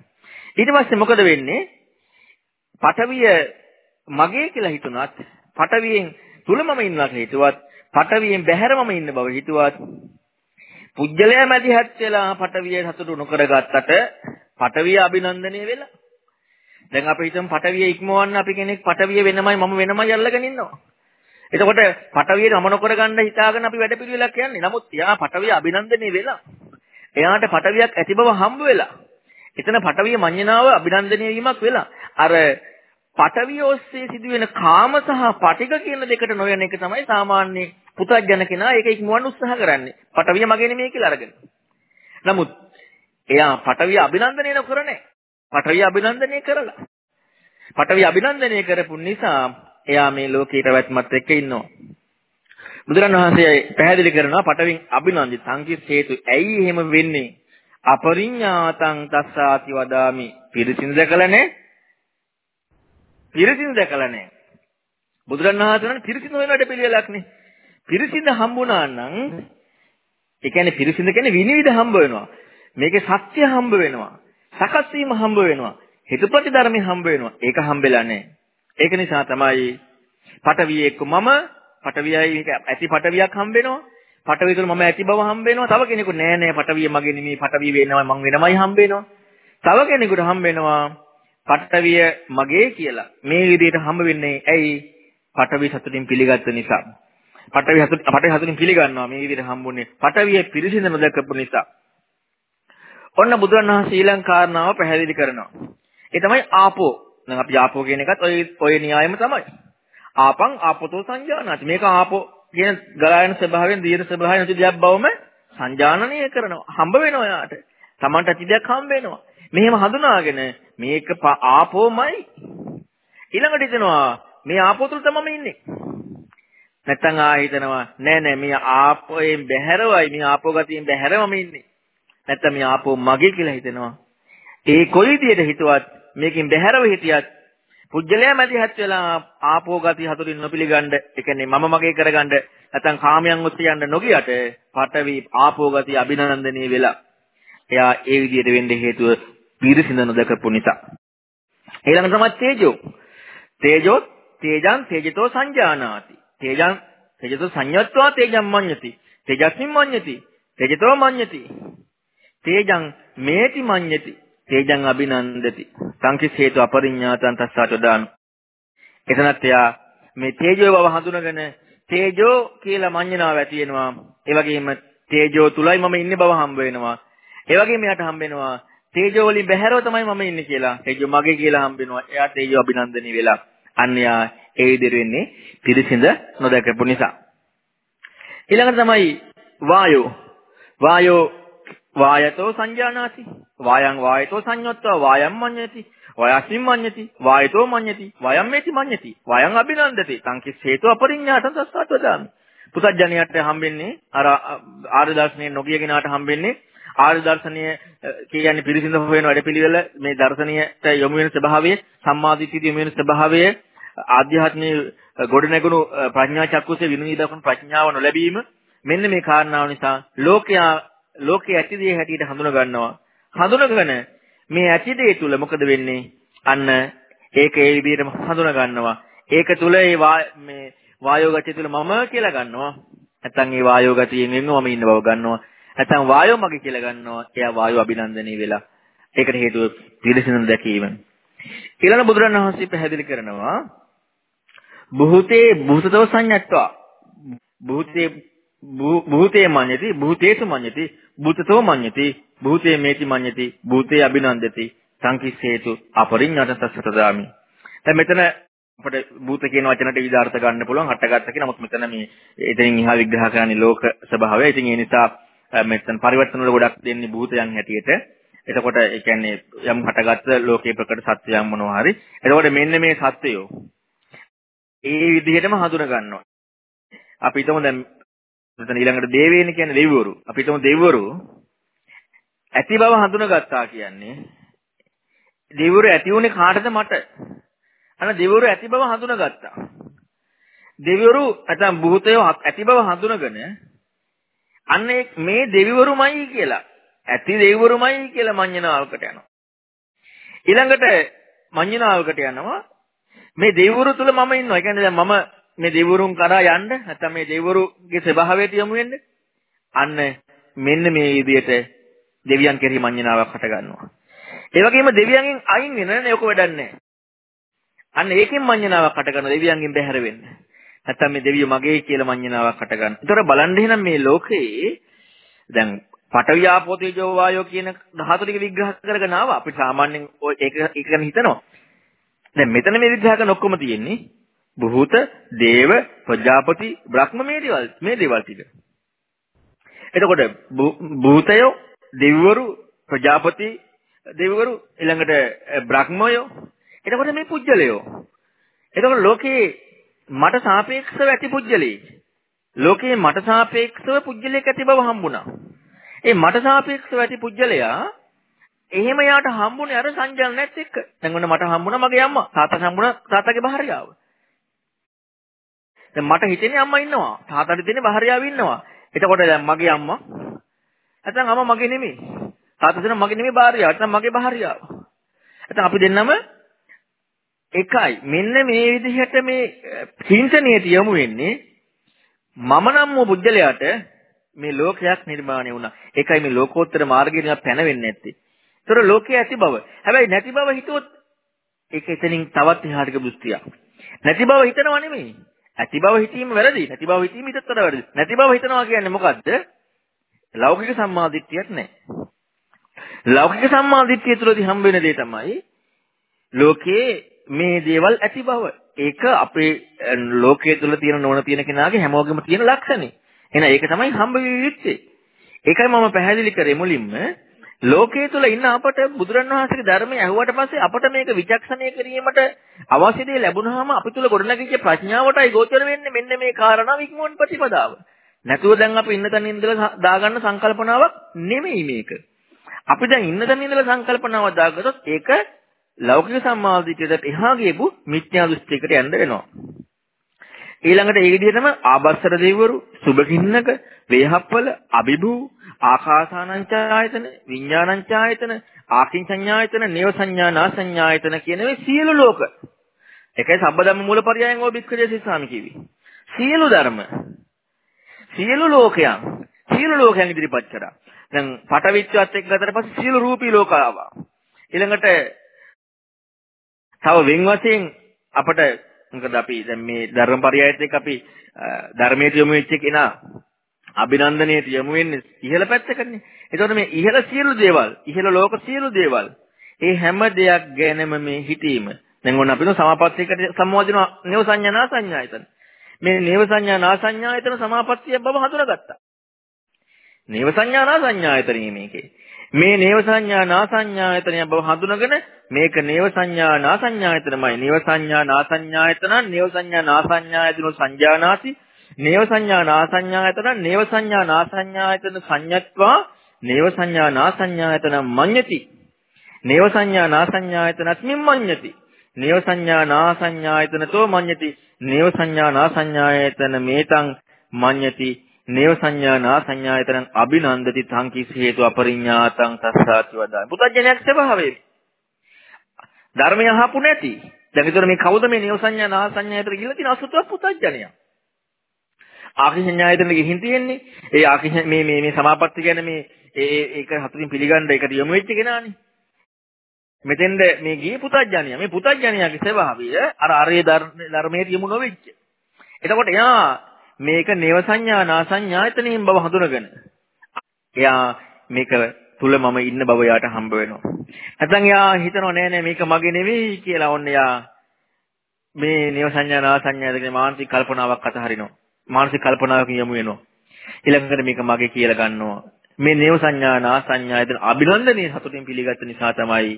ඊට පස්සේ මොකද වෙන්නේ? පටවිය මගේ කියලා හිතුණත් පටවියෙන් තුලමම ඉන්නවට හිතුවත් පටවියෙන් බැහැරමම ඉන්න බව හිතුවත් පුජ්‍යලයා මැදිහත් වෙලා පටවිය සතුටු නොකරගත්තට පටවිය අභිනන්දනය වෙලා දැන් අපි හිතමු පටවිය ඉක්මවන්න අපි කෙනෙක් පටවිය වෙනමයි මම වෙනමයි අල්ලගෙන ඉන්නවා එතකොට පටවිය නම නොකර ගන්න හිතාගෙන අපි වැඩපිළිවෙලක් යන්නේ. නමුත් එයා පටවිය අභිනන්දනය වෙලා. එයාට පටවියක් ඇති බව හම්බ වෙලා. එතන පටවිය මඤ්ඤණාව අභිනන්දනය වීමක් වෙලා. අර පටවිය ඔස්සේ සිදුවෙන කාම සහ පටික කියන දෙකට නොයන එක තමයි සාමාන්‍ය පුතග්ජන කෙනා ඒක ඉක්මවන්න උත්සාහ කරන්නේ. පටවිය මගේ නෙමෙයි කියලා අරගෙන. නමුත් එයා පටවිය අභිනන්දනය නොකර නැහැ. පටවිය අභිනන්දනය කරලා. පටවිය අභිනන්දනය කරපු නිසා එයා මේ ලෝකේ පැවැත්මත් එක්ක ඉන්නවා. බුදුරණවහන්සේ පැහැදිලි කරනවා පටවින් අභිනන්දි සංකිස් හේතු ඇයි එහෙම වෙන්නේ? අපරිඤ්ඤාතං තස්සාති වදාමි. පිරිසිදු දැකලා නැහැ. පිරිසිදු දැකලා නැහැ. බුදුරණවහන්සේ නම් පිරිසිදු වෙන වැඩ පිළිවෙලක් නේ. පිරිසිදු හම්බුණා නම් ඒ කියන්නේ පිරිසිදු කියන්නේ විනිවිද හම්බ වෙනවා. මේකේ සත්‍ය හම්බ වෙනවා. සකස් වීම හම්බ වෙනවා. හේතු ප්‍රතිධර්මي හම්බ වෙනවා. ඒක හම්බෙලා නැහැ. ඒක නිසා තමයි පටවිය එක්ක මම පටවියයි ඇති පටවියක් හම්බ වෙනවා. පටවිය තුළ මම ඇති බව හම්බ වෙනවා. තව කෙනෙකුට නෑ නෑ පටවිය මගේ නෙමෙයි පටවිය වෙනවා මං වෙනමයි හම්බ වෙනවා. තව කෙනෙකුට හම්බ වෙනවා පටවිය මගේ කියලා. මේ විදිහට හම්බ වෙන්නේ ඇයි? පටවිය සතුටින් පිළිගත්ත නිසා. පටවිය සතුට පටවිය සතුටින් පිළිගන්නවා මේ විදිහට හම්බුනේ. පටවිය පිරිසිඳ නොදකපු නිසා. ඔන්න බුදුරණවහන්සේ ඊළඟ කාරණාව පැහැදිලි කරනවා. ඒ තමයි ආපෝ දැන් අපි ආපෝ කියන එකත් ඔය ඔය න්‍යායෙම තමයි. ආපං ආපතෝ සංජානනාති. මේක ආපෝ කියන ගලායන ස්වභාවයෙන් දීර්ඝ ස්වභාවයෙන් නැති දෙයක් බවම සංජානනීය කරනවා. හම්බ වෙනවා යාට. Tamanට ඇති දෙයක් හම්බ වෙනවා. මෙහෙම හඳුනාගෙන මේක ආපෝමයි. ඊළඟට හිතනවා මේ ආපෝ තුල තමයි ඉන්නේ. නැත්තම් ආ හිතනවා නෑ නෑ මේ ආපෝයෙන් බැහැරවයි මේ ආපෝ ගතියෙන් බැහැරවම ඉන්නේ. නැත්තම් මේ ආපෝ මගේ කියලා හිතනවා. ඒ කොයි විදියට හිතුවත් මේකෙන් බැහැරව හිටියත් පුජ්‍යලයා මැදිහත් වෙලා ආපෝ ගති හතුරින් නොපිළිගන්න ඒ කියන්නේ මම මගේ කරගන්න නැත්නම් කාමයන් ඔස්සේ යන්න නොගියට පටවි ආපෝ ගති අභිනන්දනීය වෙලා එයා ඒ විදිහට වෙන්න හේතුව පිරිසිඳ නොදකපු නිසා. ඊළඟ තමයි තේජෝ. තේජෝ තේජං තේජතෝ සංජානාති. තේජං තේජතෝ සංයත්වා තේජං මඤ්ඤති. තේජස්මින් මඤ්ඤති. තේජතෝ මඤ්ඤති. තේජං මේති මඤ්ඤති. තේජං අභිනන්දති. සංකිස් හේතු අපරිඤ්ඤාතං තස්සාචදාන එතනත් එයා මේ තේජෝ බව හඳුනගෙන තේජෝ කියලා මඤ්ඤණාව ඇති වෙනවා. ඒ වගේම තේජෝ තුලයි මම ඉන්නේ බව හම්බ වෙනවා. ඒ වගේම එයාට හම්බ වෙනවා තේජෝ වලින් බැහැරව තමයි මම ඉන්නේ කියලා. තේජෝ මගේ කියලා හම්බ වෙනවා. එයා තේජෝ අභිනන්දනී වෙලා. අන්න යා ඒ විදිහට වෙන්නේ පිරිසිඳ නොදකපු නිසා. ඊළඟට තමයි වායෝ. වායෝ වායතෝ සංජානාති. වායං වායතෝ සංයොත්වා වායම් මඤ්ඤති. වයස්මින් මඤ්ඤති වායතෝ මඤ්ඤති වයම් මේති මඤ්ඤති. වයං අභිනන්දති. සංකිස් හේතු අපරිඤ්ඤාතං තස්සත් වදාමි පුතඥයට හම්බෙන්නේ අර ආර්ය දර්ශනයේ නොගිය කෙනාට හම්බෙන්නේ ආර්ය දර්ශනය කියන්නේ පිරිසිඳ හොයන වැඩපිළිවෙල මේ දර්ශනයට යොමු වෙන ස්වභාවය සම්මාදිට්ඨිය යොමු වෙන ස්වභාවය ආධ්‍යාත්මී ගොඩනැගුණු ප්‍රඥා චක්කුසේ විනිවිදකන ප්‍රඥාව නොලැබීම මෙන්න මේ කාරණාව නිසා ලෝකයා ලෝකයේ ඇති දේ හැටියට හඳුන ගන්නවා. හඳුනගෙන මේ ඇති දේ තුල මොකද වෙන්නේ? අන්න ඒක ඒ විදිහටම හඳුන ගන්නවා. ඒක තුල ඒ මේ වායෝ ගතිය තුල මම කියලා ගන්නවා. නැත්නම් ඒ වායෝ ගතියෙන් වෙනවම ඉන්න බව ගන්නවා. නැත්නම් වායෝ මගේ කියලා ගන්නවා. එයා වායෝ අභිනන්දනය වෙලා. ඒකට හේතුව පිළිසිනු දැකීම. ඊළඟ බුදුරණවහන්සේ පැහැදිලි කරනවා බුහතේ බුහතව සංයත්වා බුහතේ භූතේ මඤ්ඤති භූතේසු මඤ්ඤති භූතතෝ මඤ්ඤති භූතේ මේති මඤ්ඤති භූතේ අභිනන්දති සංකිස්සේතු අපරිඤ්ඤාත තස්සතදාමි දැන් මෙතන අපිට භූත කියන වචනට විදාර්ථ ගන්න පුළුවන් හටගත්ත කියන නමුත් මෙතන මේ එතනින් එහා විග්‍රහ කරන්නේ ලෝක ස්වභාවය. ඉතින් ඒ නිසා මෙතන පරිවර්තන වල ගොඩක් දෙන්නේ භූතයන් හැටියට. එතකොට ඒ කියන්නේ යම් හටගත්ත ලෝකේ ප්‍රකට සත්‍යයන් මොනවා හරි. එතකොට මෙන්න මේ සත්‍යයෝ ඒ විදිහටම හඳුන ගන්නවා. අපි හිතමු දැන් මෙතන ඊළඟට දේවේන කියන්නේ දෙවිවරු. අපි හිතමු දෙවිවරු ඇති බව හඳුනගත්තා කියන්නේ දෙවිවරු ඇති උනේ කාටද මට? අන්න දෙවිවරු ඇති බව හඳුනගත්තා. දෙවිවරු නැත්නම් භූතයෝ ඇති බව හඳුනගෙන අන්න මේ දෙවිවරුමයි කියලා ඇති දෙවිවරුමයි කියලා මඤ්ඤණාවකට යනවා. ඊළඟට මඤ්ඤණාවකට යනවා. මේ දෙවිවරු තුල මම ඉන්නවා. ඒ කියන්නේ දැන් මම මේ දෙවිවරුන් කරා යන්න නැත්නම් මේ දෙවිවරුගේ ස්වභාවයට යමු වෙන්න. අන්න මෙන්න මේ විදිහට දෙවියන් කෙරෙහි මඤ්ඤණාවක් හට ගන්නවා. ඒ වගේම දෙවියන්ගෙන් අයින් වෙන නේ ඔක වැඩක් නැහැ. අන්න ඒකෙන් මඤ්ඤණාවක් හට ගන්න දෙවියන්ගෙන් බැහැර වෙන්න. නැත්නම් මේ දෙවියෝ මගේ කියලා මඤ්ඤණාවක් හට ගන්න. ඒතර බලන්න එහෙනම් මේ ලෝකේ දැන් පඨවි ආපෝ තේජෝ වායෝ කියන ධාතු ටික විග්‍රහ කරගෙන ආවා. අපි සාමාන්‍යයෙන් ඔය ඒක ඒක ගැන හිතනවා. දැන් මෙතන මේ විග්‍රහ කරන ඔක්කොම තියෙන්නේ බුහූත, දේව, ප්‍රජාපති, බ්‍රහ්ම මේ දේවල් මේ දේවල් ටික. එතකොට භූතයෝ, දෙවිවරු, ප්‍රජාපති, දෙවිවරු ඊළඟට බ්‍රහ්මයෝ. එතකොට මේ පුජ්‍යලයෝ. එතකොට ලෝකේ මට සාපේක්ෂව ඇති පුජ්‍යලේ. ලෝකේ මට සාපේක්ෂව පුජ්‍යලයක ඇති බව හම්බුණා. ඒ මට සාපේක්ෂව ඇති පුජ්‍යලයා එහෙම යාට හම්බුනේ අර සංජානනයත් එක්ක. දැන් ඔන්න මට හම්බුණා මගේ අම්මා. තාත්තා හම්බුණා තාත්තගේ භාර්යාව. දැන් මට හිතෙන්නේ අම්මා ඉන්නවා. තාත්තට හිතෙන්නේ භාර්යාව ඉන්නවා. එතකොට දැන් මගේ අම්මා නැත්නම් අම්මා මගේ නෙමෙයි. තාත්තා දෙන මගේ නෙමෙයි භාර්යාව. නැත්නම් මගේ භාර්යාව. නැත්නම් අපි දෙන්නම එකයි. මෙන්න මේ විදිහට මේ චින්තනයේ යමු වෙන්නේ මම නම් වූ බුද්ධලයාට මේ ලෝකයක් නිර්මාණය වුණා. ඒකයි මේ ලෝකෝත්තර මාර්ගයෙන් පැනවෙන්නේ නැත්තේ. ඒතර ලෝකයේ ඇති බව. හැබැයි නැති බව හිතුවොත් ඒක එතනින් තවත් එහාට ගිය නැති බව හිතනවා නෙමෙයි. ඇති බව හිතීම වැරදි. නැති බව හිතීම ඊටත් වඩා වැරදි. නැති බව හිතනවා කියන්නේ මොකද්ද? ලෞකික සම්මාදිට්ඨියක් නැහැ. ලෞකික සම්මාදිට්ඨිය තුළදී හම්බ වෙන දේ තමයි ලෝකයේ මේ දේවල් ඇති බව. ඒක අපේ ලෝකයේ තුල තියෙන නොවන තියෙන කෙනාගේ හැමෝගෙම තියෙන ලක්ෂණේ. එහෙනම් ඒක තමයි හම්බ වෙ යුත්තේ. ඒකයි මම පැහැදිලි කරේ මුලින්ම ලෝකයේ තුල ඉන්න අපට බුදුරණවහන්සේගේ ධර්මය ඇහුවට පස්සේ අපට මේක විචක්ෂණය කිරීමට අවශ්‍ය දේ ලැබුණාම අපි තුල ගොඩනැගිච්ච ප්‍රඥාවටයි ගෝචර වෙන්නේ මෙන්න මේ කාරණා වික්මෝන් ප්‍රතිපදාව. නැතුව දැන් අපි ඉන්න තැන ඉඳලා දාගන්න සංකල්පනාවක් නෙමෙයි මේක. අපි දැන් ඉන්න තැන ඉඳලා සංකල්පනාවක් දාගත්තොත් ඒක ලෞකික සම්මාදිටියට එහා ගියපු මිත්‍යා දෘෂ්ටියකට යන්න වෙනවා. ඊළඟට ඒ විදිහටම ආබස්සර දෙවිවරු, සුභකින්නක, වේහප්පල, අබිභූ, ආකාසානංචායතන, විඥානංචායතන, ආකින් සංඥායතන, නේව සංඥා නා සංඥායතන කියන මේ සියලු ලෝක. ඒකයි සම්බදම්ම මූලපරයයන් ඔය බික්කජේ සිස්සාමි කිවි. සියලු ධර්ම සියලු ලෝකයන් සියලු ලෝකයන් ඉදිරිපත් කරා. දැන් පටවිච්චවත් එක්ක ගතට පස්සේ සියලු රූපී ලෝක ආවා. ඊළඟට තව වෙන් වශයෙන් අපට මොකද අපි දැන් මේ ධර්මපරයයත් එක්ක අපි ධර්මයට යොමු වෙච්ච කෙනා අභිනන්දනයට යොමු වෙන්නේ ඉහළ පැත්තකනේ. ඒතකොට මේ ඉහළ සියලු දේවල්, ඉහළ ලෝක සියලු දේවල්, ඒ හැම දෙයක් ගැනම මේ හිතීම. දැන් ඔන්න අපිට සමාපත්තියකට සම්මෝධන නේව සංඥා නා සංඥායතන. මේ නේව සංඥා නා සංඥායතන සමාපත්තිය බව හඳුනාගත්තා. නේව සංඥා නා සංඥායතනෙ මේකේ. මේ නේව සංඥා නා සංඥායතනය බව හඳුනගෙන මේක නේව සංඥා නා සංඥායතනමයි. නේව සංඥා නා සංඥායතන නේව සංඥා නා සංඥායතන සංජානාති. නේව සංඥා නා සංඥායතන නේව සංඥා නා සංඥායතන සංඤත්වා නේව සංඥා නා සංඥායතන මඤ්ඤති. නේව සංඥා නා සංඥායතනස්මින් මඤ්ඤති. නේව සංඥා නා සංඥායතනතෝ මඤ්ඤති. නේව සංඥා නා සංඥායතන මේතං මඤ්ඤති නේව සංඥා නා සංඥායතනං අභිනන්දති තං කිස් හේතු අපරිඤ්ඤාතං තස්සාති වදා. පුතඥයක් ස්වභාවය. ධර්මය අහපු නැති. දැන් ඒතර මේ කවුද මේ නේව සංඥා නා සංඥායතන කියලා තියෙන අසුතව පුතඥය. ආකි සංඥායතන ගිහින් තියෙන්නේ. ඒ ආකි මේ මේ මේ සමාපatti ගැන මේ ඒ ඒක හතුරින් පිළිගන්න ඒකට යොමු වෙච්ච කෙනානේ. මෙතෙන්ද මේ ගියේ පුතඥය. මේ පුතඥයාගේ ස්වභාවය අර අරේ ධර්මයේ යොමු නොවෙච්ච. එතකොට එයා මේක නේව සංඥා නා සංඥායතනෙන් බව හඳුනගෙන එයා මේක තුල මම ඉන්න බව යාට හම්බ වෙනවා. නැත්නම් එයා හිතනවා නෑ නෑ මේක මගේ නෙවෙයි කියලා ඔන්න එයා මේ නේව සංඥා නා සංඥායතනේ මානසික කල්පනාවක් අතහරිනවා. මානසික කල්පනාවකින් යමු වෙනවා. ඊළඟට මේක මගේ කියලා ගන්නවා. මේ නේව සංඥා නා සංඥායතන අභිනන්දනීය සතුටින් පිළිගත්ත නිසා තමයි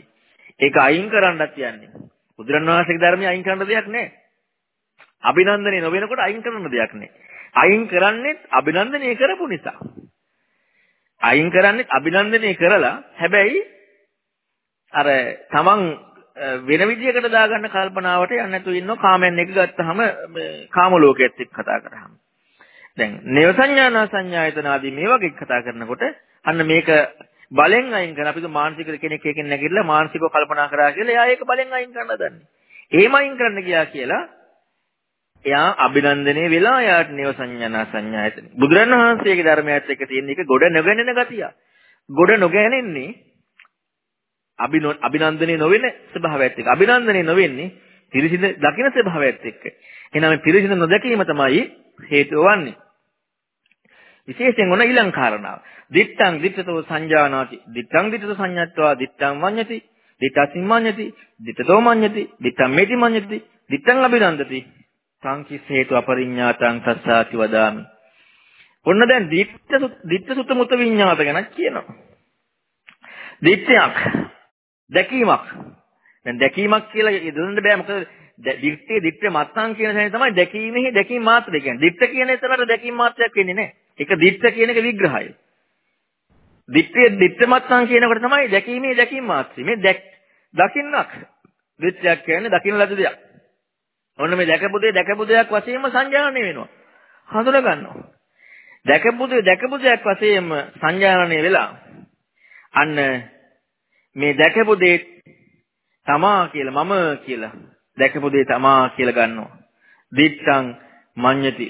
ඒක අයින් කරන්නත් යන්නේ. බුදුරණවහන්සේගේ ධර්මයේ අයින් කරන්න දෙයක් නැහැ. අභිනන්දනය නොවෙනකොට අයින් කරන්න දෙයක් නැහැ. අයින් කරන්නේ අභිනන්දනය කරපු නිසා. අයින් කරන්නේ අභිනන්දනය කරලා හැබැයි අර තමන් වෙන විදියකට දාගන්න කල්පනාවට යන්නේ නැතුව ඉන්නව කාමයන් එක ගත්තාම කාම ලෝකයේත් එක්ක කතා කරාම. දැන් නේව සංඥානා සංඥායතන ආදී මේ වගේ කතා කරනකොට අන්න මේක බලෙන් අයින් කරන අපිට මානසික කෙනෙක් එකෙන් නැගිටලා මානසිකව කල්පනා කරා කියලා එයා ඒක බලෙන් අයින් කරන්න දන්නේ. එහෙම අයින් කරන්න ගියා කියලා එයා අභිනන්දනය වෙලා එයාට නේව සංඥානා සංඥායතන. බුදුරණවහන්සේගේ ධර්මයත් එක්ක තියෙන එක ගොඩ නොගැනෙන ගතිය. ගොඩ නොගැනෙන්නේ අභිනන්දනය නොවන ස්වභාවයත් එක්ක. අභිනන්දනය නොවෙන්නේ පිරිසිදු දකින්න ස්වභාවයත් එක්ක. එහෙනම් පිරිසිදු නොදැකීම තමයි හේතුව වන්නේ. විශේෂයෙන් ඔන ඊළඟ කාරණාව. දිත්තං දිත්තතෝ සංජානාති. දිත්තං දිත්තතෝ සංඤත්වා දිත්තං වඤ්ඤති. දිත්තසින් මඤ්ඤති. දිත්තතෝ මඤ්ඤති. දිත්තං මේති මඤ්ඤති. දිත්තං අභිනන්දති. සංකිස් හේතු අපරිඤ්ඤාතං තස්සාති වදාමි. ඔන්න දැන් දිත්ත දිත්ත සුත මුත විඤ්ඤාත ගැන කියනවා. දිත්තයක් දැකීමක්. දැන් දැකීමක් කියලා දෙන්න බෑ මොකද දිත්තේ දිත්ත මත්තං කියන තැන තමයි දැකීමෙහි දැකීම මාත්‍රය කියන්නේ. දිත්ත කියන එතනට දැකීම මාත්‍රයක් වෙන්නේ නැහැ. ඒක දිත්ත කියන එක විග්‍රහය. දිත්තේ දිත්ත මත්තං කියනකොට තමයි දැකීමේ දැකීම මාත්‍රය. මේ දකින්නක් දිත්තයක් කියන්නේ දකින්න ලද දෙයක්. ඔන්න මේ දැකපු දේ දැකපු දෙයක් වශයෙන්ම සංජානනය වෙනවා. හඳුනා ගන්නවා. දැකපු දේ දැකපු දෙයක් වශයෙන්ම සංජානනය වෙලා අන්න මේ දැකපු දේ තමා කියලා මම කියලා දැකපු දේ තමා කියලා ගන්නවා. දිත්තං මඤ්ඤති.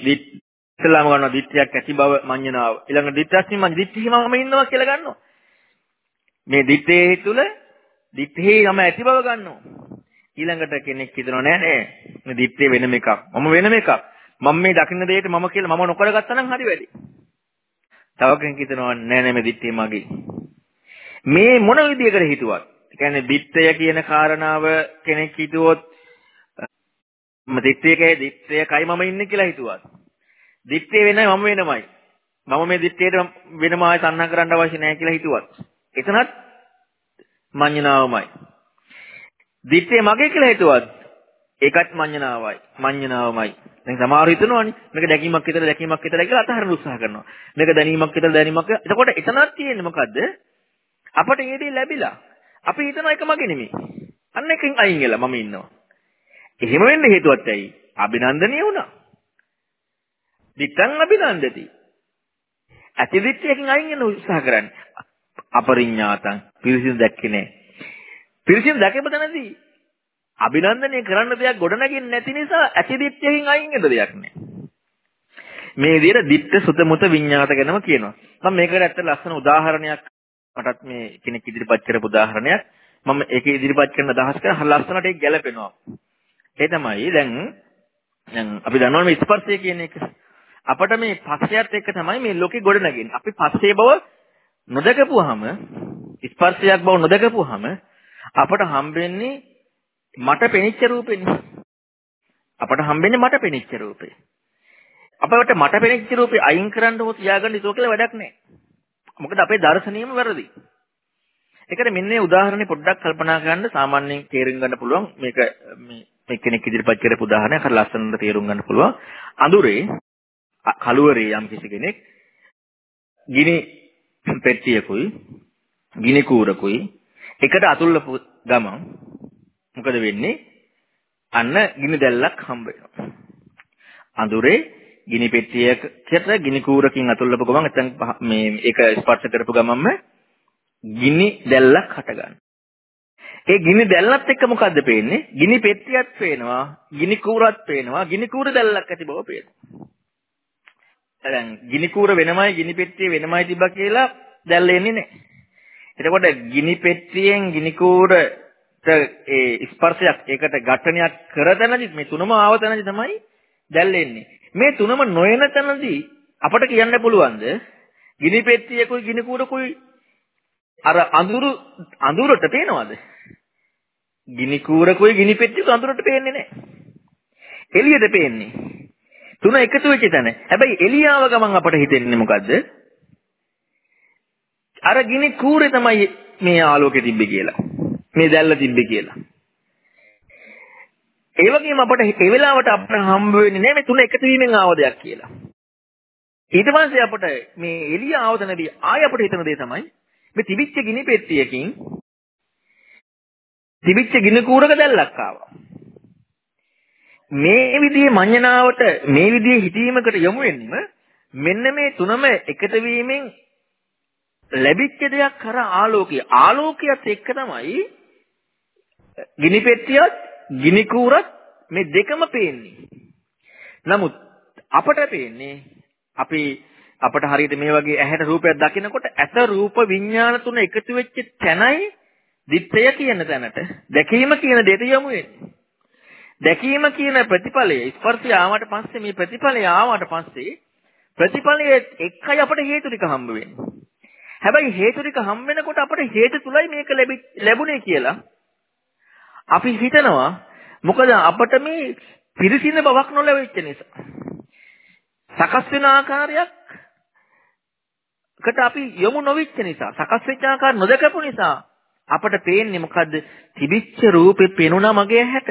ඉස්ලාම ගන්නවා දිට්ඨියක් ඇති බව මඤ්ඤනාව. ඊළඟ දිට්ඨස්මි මඤ්ඤ දිට්ඨිහි මම ඉන්නවා කියලා ගන්නවා. මේ දිත්තේ තුල දිත්තේ යම ඇති බව ගන්නවා. ඊළඟට කෙනෙක් හිතනවා නෑ නෑ මේ දිත්තේ වෙනම එකක්. මම වෙනම එකක්. මම මේ දකින්න දෙයට මම කියලා මම නොකරගත්තා නම් හරි වැඩි. තව කෙනෙක් හිතනවා නෑ නෑ මේ දිත්තේ මගේ. මේ මොන විදියකට හිතුවත්. ඒ කියන්නේ දිත්තය කියන කාරණාව කෙනෙක් හිතුවොත් මම දිත්තේකයි දිත්තේකයි මම ඉන්නේ කියලා හිතුවත්. දිත්තේ වෙනයි මම වෙනමයි. මම මේ දිත්තේට වෙනම ආය සම්හා කරන්න අවශ්‍ය නැහැ කියලා හිතුවත්. එතනත් මඤ්ඤණාවමයි. දිත්තේ මගේ කියලා හිතුවත් ඒකත් මඤ්ඤණාවයි. මඤ්ඤණාවමයි. දැන් සමහරව හිතනවානේ මේක දැකීමක් විතර දැකීමක් විතර කියලා අතහරින්න උත්සාහ කරනවා. මේක දැනීමක් විතර දැනීමක්. එතකොට එතනක් තියෙන්නේ මොකද්ද? අපට ඒ දේ ලැබිලා. අපි හිතනවා ඒක මගේ නෙමෙයි. අන්න එකෙන් අයින් වෙලා මම ඉන්නවා. එහෙම වෙන්න හේතුවත් ඇයි? අභිනන්දනීය වුණා. දිත්තං අභිනන්දති. ඇතිදිත්‍යයෙන් අයින් වෙන උත්සාහ කරන්නේ. අපරිඥාතං පිරිසිදු දැක්කේ නැහැ. පිරිසිදු දැකපු තැනදී අභිනන්දනය කරන්න දෙයක් ගොඩනගින්නේ නැති නිසා ඇතිදිත්‍යයෙන් අයින් වෙන දෙයක් නැහැ. මේ විදිහට දිත්ත සුත මුත විඤ්ඤාත ගැනම කියනවා. මම මේකට ඇත්ත ලස්සන උදාහරණයක් මටත් මේ කෙනෙක් ඉදිරිපත් කරපු උදාහරණයක් මම ඒක ඉදිරිපත් කරන අදහස් කරා ලස්සනට ඒක ගැලපෙනවා. ඒ තමයි දැන් දැන් අපි දන්නවා මේ ස්පර්ශය කියන එක. අපිට මේ පස්සයත් එක්ක තමයි මේ ලෝකෙ ගොඩනගන්නේ. අපි පස්සේ බව නොදකපුවාම ස්පර්ශයක් බව නොදකපුවාම අපට හම්බෙන්නේ මට පෙනිච්ච රූපෙනේ. අපට හම්බෙන්නේ මට පෙනිච්ච රූපේ. අපවට මට පෙනිච්ච රූපේ අයින් කරන්න හෝ තියාගන්න ඒක කියලා වැඩක් නැහැ. මොකද අපේ දර්ශනීයම වැරදි. ඒකට මෙන්න මේ උදාහරණේ පොඩ්ඩක් කල්පනා කරන්න සාමාන්‍යයෙන් තේරුම් ගන්න පුළුවන් මේක මේ කෙනෙක් ඉදිරිපත් කරපු උදාහරණයක් හරි ලස්සනට තේරුම් ගන්න පුළුවන්. අඳුරේ කළුවරේ යම් කිසි කෙනෙක් ගිනි පෙට්ටියකුයි ගිනි කූරකුයි එකට අතුල්ලපු ගමන් මොකද වෙන්නේ? අන්න ගිනි දැල්ලක් හම්බ වෙනවා. අඳුරේ ගිනි පෙට්ටියකට ගිනි කූරකින් අතුල්ලපු ගමන් එතන මේ ඒක ස්පර්ශ කරපු ගමන්ම ගිනි දැල්ලක් හටගන්නවා. ඒ ගිනි දැල්ලත් එක්ක මොකද්ද පේන්නේ? ගිනි පෙට්ටියක් පේනවා, ගිනි කූරත් පේනවා, ගිනි කූර දැල්ලක් ඇති බව පේනවා. දැන් ගිනි කූර වෙනමයි ගිනි පෙට්ටිය වෙනමයි තිබ්බා කියලා දැල්ල එන්නේ නැහැ. එතකොට ගිනි පෙට්ටියෙන් ගිනි කූරට ඒ ස්පර්ශයක් ඒකට ඝටනයක් කරතනදි මේ තුනම ආව තැනදි තමයි දැල්ල එන්නේ. මේ තුනම නොයන තැනදී අපට කියන්න පුළුවන්ද ගිනි පෙට්ටියකුයි ගිනි කූරකුයි අර අඳුරු අඳුරට පේනවද? ගිනි කූරකුයි ගිනි පෙට්ටියකුයි අඳුරට පේන්නේ නැහැ. එළියට පේන්නේ. තුන එකතු වෙච්ච තැන. හැබැයි එළියාව ගමන් අපට හිතෙන්නේ මොකද්ද? අර ගිනි කූරේ තමයි මේ ආලෝකෙ තිබ්බේ කියලා. මේ දැල්ල තිබ්බේ කියලා. ඒ වගේම අපට ඒ වෙලාවට අපට හම්බ වෙන්නේ නෑ මේ තුන එකතු වීමෙන් ආව දෙයක් කියලා. ඊට පස්සේ අපට මේ එළිය ආවතනදී ආය අපට හිතන දේ තමයි මේ තිබිච්ච ගිනි පෙට්ටියකින් තිබිච්ච ගිනි කූරක දැල්ලක් ආවා. මේ විදිහේ මඤ්ඤණාවට මේ විදිහේ හිතීමකට යොමු වෙන්නම මෙන්න මේ තුනම එකතු වීමෙන් ලැබිච්ච දෙයක් කර ආලෝකය. ආලෝකයත් එක්ක තමයි ගිනි පෙට්ටියත් ගිනි කූරත් මේ දෙකම පේන්නේ. නමුත් අපට පේන්නේ අපි අපට හරියට මේ වගේ ඇහැට රූපයක් දකිනකොට ඇස රූප විඥාන තුන එකතු වෙච්ච තැනයි දිත්තය කියන තැනට දැකීම කියන දෙයට යමු වෙන්නේ. දැකීම කියන ප්‍රතිඵලය ස්පර්ශය ආවට පස්සේ මේ ප්‍රතිඵලය ආවට පස්සේ ප්‍රතිඵලයේ එක්කයි අපට හේතු ටික හම්බ වෙන්නේ. හැබැයි හේතු ටික හම්බ වෙනකොට අපට හේතු තුලයි මේක ලැබුණේ කියලා අපි හිතනවා මොකද අපට මේ පිරිසිදු බවක් නොලැබෙච්ච නිසා. සකස් වෙන ආකාරයක් කට අපි යොමු නොවිච්ච නිසා සකස් වෙච්ච ආකාර නොදකපු නිසා අපට පේන්නේ මොකද්ද? තිබිච්ච රූපේ පෙනුණා මගේ ඇහැට.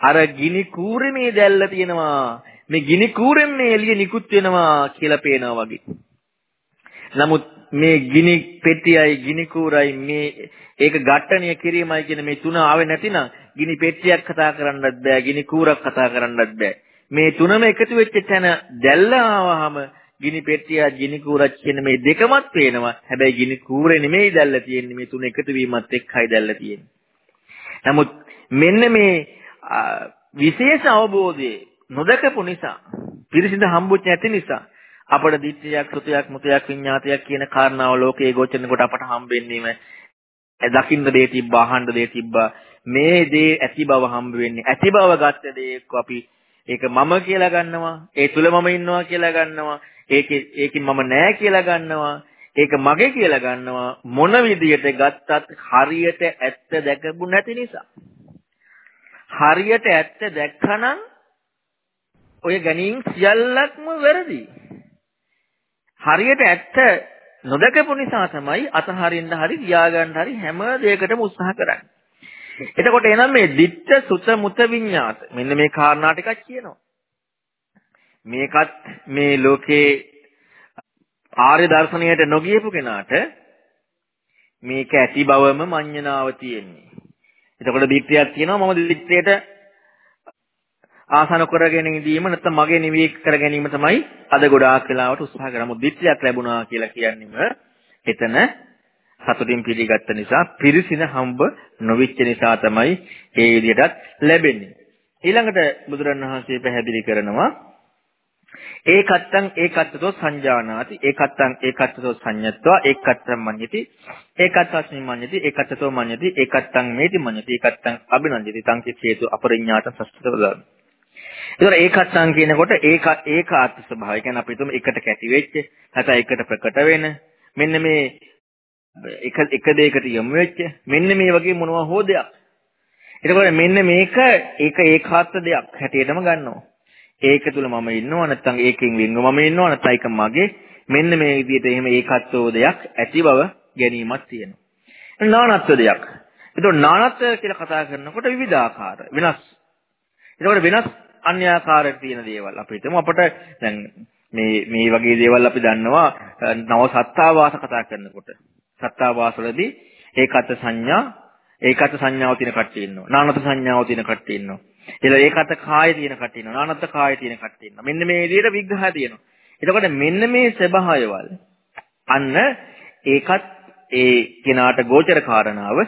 අර ගිනි කූරේ මේ දැල්ල තියෙනවා. මේ ගිනි කූරෙන් මේ එළිය නිකුත් වෙනවා කියලා පේනවා වගේ. නමුත් මේ ගිනි පෙට්ටියයි ගිනි කූරයි මේ ඒක ඝට්ටණය කිරීමයි කියන මේ තුන ආවේ නැතිනම් ගිනි පෙට්ටියක් කතා කරන්නත් බෑ ගිනි කූරක් කතා කරන්නත් බෑ මේ තුනම එකතු වෙච්ච තැන දැල්ල ආවහම ගිනි පෙට්ටිය ගිනි කූරක් කියන මේ දෙකමත් පේනවා. හැබැයි ගිනි කූරේ නෙමෙයි දැල්ලා තියෙන්නේ මේ තුන එකතු වීමත් එක්කයි දැල්ලා තියෙන්නේ. නමුත් මෙන්න මේ විශේෂ අවබෝධයේ නොදකපු නිසා පිරිසිදු හම්බුච්ච නැති නිසා අපට දිට්ඨියක් සුතයක් මුතයක් විඤ්ඤාතයක් කියන කාරණාව ලෝකයේ ගෝචරන කොට අපට හම්බෙන්නේම දකින්න දේ තිබ්බා අහන්න දේ තිබ්බා මේ දේ ඇති බව හම්බ වෙන්නේ ඇති බව ගත්ත දේ එක්ක අපි ඒක මම කියලා ගන්නවා ඒ තුල මම ඉන්නවා කියලා ගන්නවා ඒකේ ඒකේ මම නෑ කියලා ගන්නවා. ඒක මගේ කියලා ගන්නවා. මොන විදියට ගත්තත් හරියට ඇත්ත දැකපු නැති නිසා. හරියට ඇත්ත දැක්කනම් ඔය ගැනීම සියල්ලක්ම වැරදි. හරියට ඇත්ත නොදකපු නිසා තමයි අතහරින්න හරි තියාගන්න හරි හැම දෙයකටම උත්සාහ කරන්නේ. එතකොට එනම් මේ ditta sutta muta විඤ්ඤාත මෙන්න මේ කාරණා ටිකක් කියනවා. මේකත් මේ ලෝකේ ආර්ය දර්ශනයට නොගියපු කෙනාට මේක ඇති බවම මඤ්ඤණාව තියෙන්නේ. එතකොට දිට්ඨියක් කියනවා මම දිට්ඨියට ආසන කරගෙන ඉඳීම නැත්නම් මගේ නිවේක කර ගැනීම තමයි අද ගොඩාක් වෙලාවට උත්සාහ කරමු. දිට්ඨියක් ලැබුණා කියලා කියන්නේම එතන සතුටින් පිළිගත්ත නිසා පිරිසින හම්බ නොවිච්ච නිසා තමයි ඒ විදිහටත් ලැබෙන්නේ. ඊළඟට බුදුරණවහන්සේ පැහැදිලි කරනවා ඒකත්තං ඒකත්තතෝ සංජානාති ඒකත්තං ඒකත්තතෝ සංඤත්වා ඒකත්තං මඤ්ඤති ඒකත්තස්මින් මඤ්ඤති ඒකත්තතෝ මඤ්ඤති ඒකත්තං මේති මඤ්ඤති ඒකත්තං අබිනන්දිති තං හේතු අපරිඥාත සස්තවදාන ඒතර ඒකත්තං කියනකොට ඒක ඒකාත්ම ස්වභාවය. කියන්නේ අපි හිතමු එකට කැටි වෙච්ච නැත්නම් එකට ප්‍රකට වෙන. මෙන්න මේ එක එක දෙයකට යොමු වෙච්ච මෙන්න මේ වගේ මොනවා හෝ දෙයක්. එතකොට මෙන්න මේක ඒක ඒකාත්ම දෙයක් හැටියටම ගන්නවා. ඒක තුල මම ඉන්නවා නැත්නම් ඒකෙන් වෙන්ව මම ඉන්නවා නැත්නම් ඒක මගේ. මෙන්න මේ විදිහට එහෙම ඒකත්වෝ දෙයක් ඇති බව ගැනීමක් තියෙනවා. නානත්ව දෙයක්. එතකොට නානත්ව කියලා කතා කරනකොට විවිධාකාර වෙනස්. එතකොට වෙනස් අන්‍යාකාරයක් තියෙන දේවල් අපි හිතමු අපට දැන් මේ මේ වගේ දේවල් අපි දන්නවා නව සත්තාවාස කතා කරනකොට සත්තාවාස වලදී ඒකත් සංඥා ඒකත් සංඥාව තියෙන කට්ටිය ඉන්නවා නානත් සංඥාව තියෙන කට්ටිය ඉන්නවා එතකොට ඒකත් කාය තියෙන කට්ටිය ඉන්නවා. නානත් කාය තියෙන කට්ටිය ඉන්නවා. මෙන්න මේ විදිහට විග්‍රහය තියෙනවා. එතකොට මෙන්න මේ ස්වභාවයවල අන්න ඒකත් ඒ කෙනාට ගෝචර කාරණාව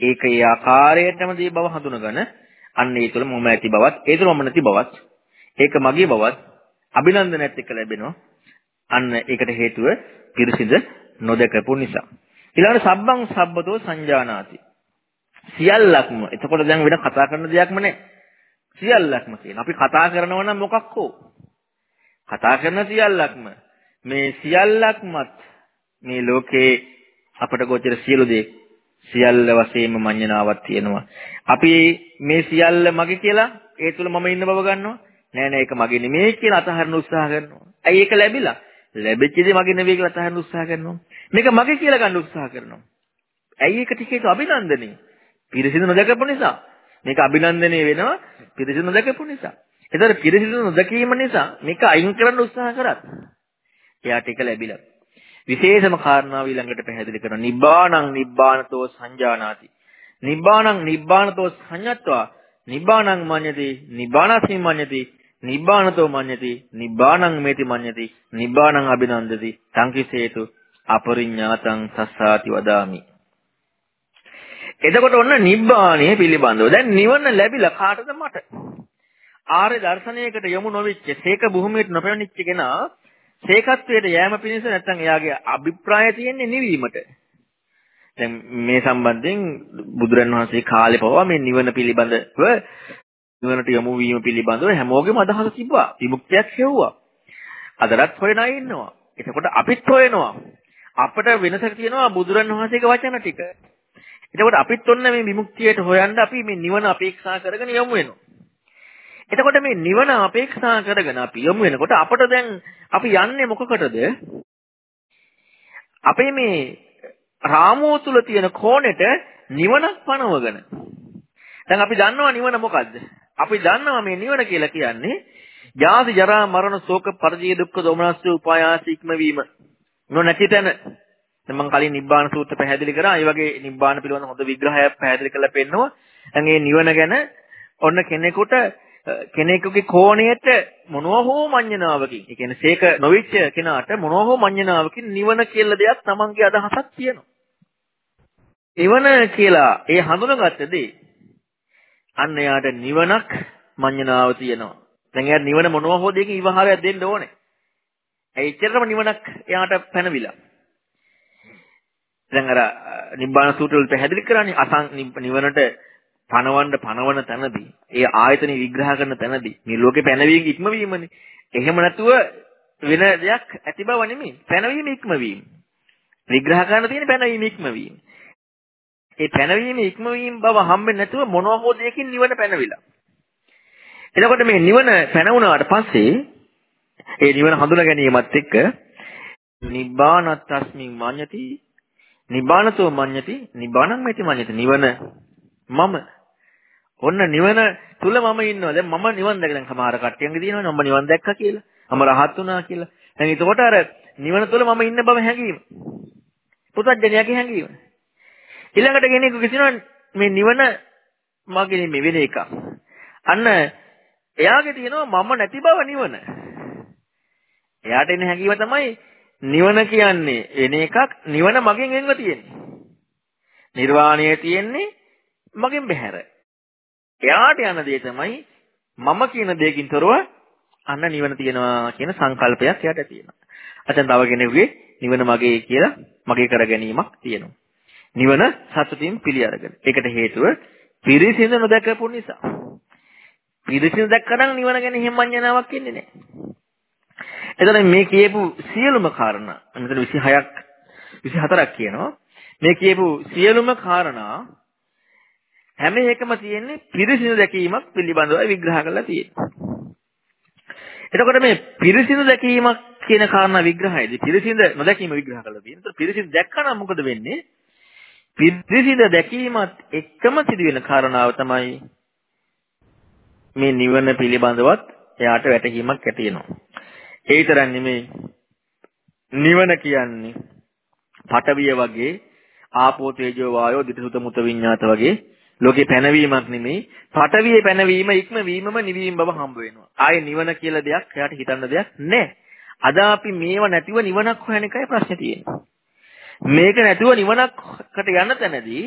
ඒක ඒ ආකාරයටම දී බව හඳුනගෙන අන්න ඒ තුළ මම ඇති බවත් ඒ තුළ මම නැති බවත් ඒක මගේ බවත් අභිනන්දනයත් එක්ක ලැබෙනවා. අන්න ඒකට හේතුව පිරිසිඳ නොදකපු නිසා. ඊළඟට සබ්බං සබ්බතෝ සංජානාති. සියල්ලක්ම. එතකොට දැන් වෙන කතා කරන දෙයක්ම නැහැ. සියල්ලක්ම කියන. අපි කතා කරනවා නම් මොකක් හෝ කතා කරන සියල්ලක්ම මේ සියල්ලක්මත් මේ ලෝකේ අපට ගෝචර සියලු දේ සියල්ල වශයෙන්ම මඤ්ඤණාවක් තියෙනවා. අපි මේ සියල්ල මගේ කියලා ඒ තුල මම ඉන්න බව ගන්නවා. නෑ නෑ ඒක මගේ නෙමෙයි කියලා අතහරින්න උත්සාහ කරනවා. ඇයි ඒක ලැබිලා? ලැබෙච්ච දේ මගේ නෙවෙයි කියලා අතහරින්න උත්සාහ කරනවා. මේක මගේ කියලා ගන්න උත්සාහ කරනවා. ඇයි ඒක ටිකේට අභිනන්දනේ? පිරිසිදු නොදකපු නිසා. මේක අභිනන්දනය වෙනවා පිරිසිදු නොදකපු නිසා. ඒතර පිරිසිදු නොදකීම නිසා මේක අයින් කරන්න උත්සාහ කරත් එයාට ඒක ලැබිලා. විශේෂම කාරණාව ඊළඟට පැහැදිලි කරනවා නිබ්බාණං නිබ්බානතෝ සංජානාති. නිබ්බාණං නිබ්බානතෝ සංඤත්වා නිබ්බාණං මඤ්ඤති නිබ්බානස්මින් මඤ්ඤති නිබ්බානතෝ මඤ්ඤති නිබ්බාණං මේති මඤ්ඤති නිබ්බාණං අභිනන්දති සංකිසේතු අපරිඤ්ඤාතං සස්සාති වදාමි. එතකොට ඔන්න නිබ්බාණය පිළිබඳව. දැන් නිවන ලැබිලා කාටද මට? ආර්ය දර්ශනයකට යොමු නොවිච්ච, සීක භූමියට නොපැමිණිච්ච කෙනා සීකත්වයට යෑම පිණිස නැත්නම් එයාගේ අභිප්‍රාය තියෙන්නේ නිවීමට. දැන් මේ සම්බන්ධයෙන් බුදුරන් වහන්සේ කාලේ පවා මේ නිවන පිළිබඳව නිවනට යොමු වීම පිළිබඳව හැමෝගෙම අදහස තිබ්බා. විමුක්තියක් හෙව්වා. අදටත් හොයන අය ඉන්නවා. එතකොට අපිත් හොයනවා. අපිට වෙනසක් තියෙනවා බුදුරන් වහන්සේගේ වචන ටික. එතකොට අපිත් ඔන්න මේ විමුක්තියට හොයන්න අපි මේ නිවන අපේක්ෂා කරගෙන යමු වෙනවා. එතකොට මේ නිවන අපේක්ෂා කරගෙන අපි යමු වෙනකොට අපට දැන් අපි යන්නේ මොකකටද? අපේ මේ රාමෝ තුල තියෙන කෝණෙට නිවනක් පනවගෙන. දැන් අපි දන්නවා නිවන මොකද්ද? අපි දන්නවා මේ නිවන කියලා කියන්නේ ජාති ජරා මරණ ශෝක පරිදේ දුක්ඛ දෝමනස්ස උපායාස ඉක්මවීම නොනැති තැන දැන් මම කලින් නිබ්බාන සූත්‍ර පැහැදිලි කරා. ඒ වගේ නිබ්බාන පිළිබඳ හොඳ විග්‍රහයක් පැහැදිලි කරලා පෙන්නනවා. දැන් මේ නිවන ගැන ඔන්න කෙනෙකුට කෙනෙකුගේ කෝණයට මොනවා හෝ මඤ්ඤණාවකින්, ඒ කියන්නේ සීක නොවිච්ච කෙනාට මොනවා හෝ මඤ්ඤණාවකින් නිවන කියලා දෙයක් Tamanගේ අදහසක් තියෙනවා. නිවන කියලා ඒ හඳුනගත්තදී අන්න එයාට නිවනක් මඤ්ඤණාව තියෙනවා. දැන් එයාට නිවන මොනවා හෝ දෙයකින් ඉවහාරයක් දෙන්න ඕනේ. ඒ ඉච්චරම නිවනක් එයාට පැනවිලා. දැන් අර නිබ්බාන සූත්‍ර වල පැහැදිලි කරන්නේ අසං නිවනට පනවන්න පනවන තැනදී ඒ ආයතන විග්‍රහ කරන තැනදී මේ ලෝකේ පැනවීම ඉක්මවීමනේ. එහෙම නැතුව වෙන දෙයක් ඇති බව නෙමෙයි. පැනවීම ඉක්මවීම. විග්‍රහ කරන්න තියෙන පැනවීම ඉක්මවීම. ඒ පැනවීම ඉක්මවීම බව හම්බෙන්නේ නැතුව මොනවා හෝ දෙයකින් නිවන පැනවිලා. එතකොට මේ නිවන පැනවුණාට පස්සේ ඒ නිවන හඳුනා ගැනීමත් එක්ක නිබ්බානත්තස්මින් මඤ්ඤති නිබානතෝ මඤ්ඤති නිබානං මෙති මඤ්ඤති නිවන මම ඔන්න නිවන තුල මම ඉන්නවා. දැන් මම නිවන් දැක දැන් සමහර කට්ටියන්ගේ තියෙනවනේ මම නිවන් දැක්කා කියලා. මම රහත් වුණා කියලා. දැන් එතකොට අර නිවන තුල මම ඉන්න බව හැඟීම. පුතත්ජනයාගේ හැඟීම. ඊළඟට කෙනෙකු කියනවා මේ නිවන මගේ නෙමෙයි වෙන එකක්. අන්න එයාගේ තියෙනවා මම නැති බව නිවන. එයාට එන හැඟීම තමයි නිවන කියන්නේ. එන එකක් නිවන මගෙන් එන්න තියෙන්නේ. නිර්වාණය තියෙන්නේ මගෙන් බැහැර. එයාට යන දේ තමයි මම කියන දෙයකින් තොරව අන්න නිවන තියෙනවා කියන සංකල්පයක් එයාට තියෙනවා. අතෙන් තව කෙනෙකුගේ නිවන මගේ කියලා මගේ කර ගැනීමක් තියෙනවා. නිවන සතුටින් පිළි අරගෙන. ඒකට හේතුව පිරිසිදු නොදකපු නිසා. පිරිසිදු දැක්කනම් නිවන ගැන එහෙම මඤ්ඤණාවක් එන්නේ නැහැ. එතන මේ කියපු සියලුම කාරණා මෙතන 26ක් 24ක් කියනවා. මේ කියපු සියලුම කාරණා හැම එකම තියෙන්නේ පිරිසිදු දැකීමක් පිළිබඳව විග්‍රහ කරලා තියෙනවා. එතකොට මේ පිරිසිදු දැකීමක් කියන කාරණා විග්‍රහයේදී පිරිසිදු නොදැකීම විග්‍රහ කරලා තියෙනවා. ඒතර පිරිසිදු දැක්කනම් මොකද වෙන්නේ? පිරිසිදු දැකීමත් එක්කම සිදුවෙන කාරණාව තමයි මේ නිවන පිළිබඳවත් එයාට වැටහීමක් ඇති වෙනවා. ඒ විතරක් නෙමෙයි නිවන කියන්නේ පටවිය වගේ ආපෝ තේජෝ වායෝ ditthුත මුත විඤ්ඤාත වගේ ලෝකේ පැනවීමක් නෙමෙයි පටවියේ පැනවීම ඉක්මවීමම නිවීම බව හම්බ වෙනවා. ආයේ නිවන කියලා දෙයක් එයාට හිතන්න දෙයක් නැහැ. අද අපි මේව නැතිව නිවනක් හොයන එකයි ප්‍රශ්නේ තියෙන්නේ. මේක නැතුව නිවනකට යන තැනදී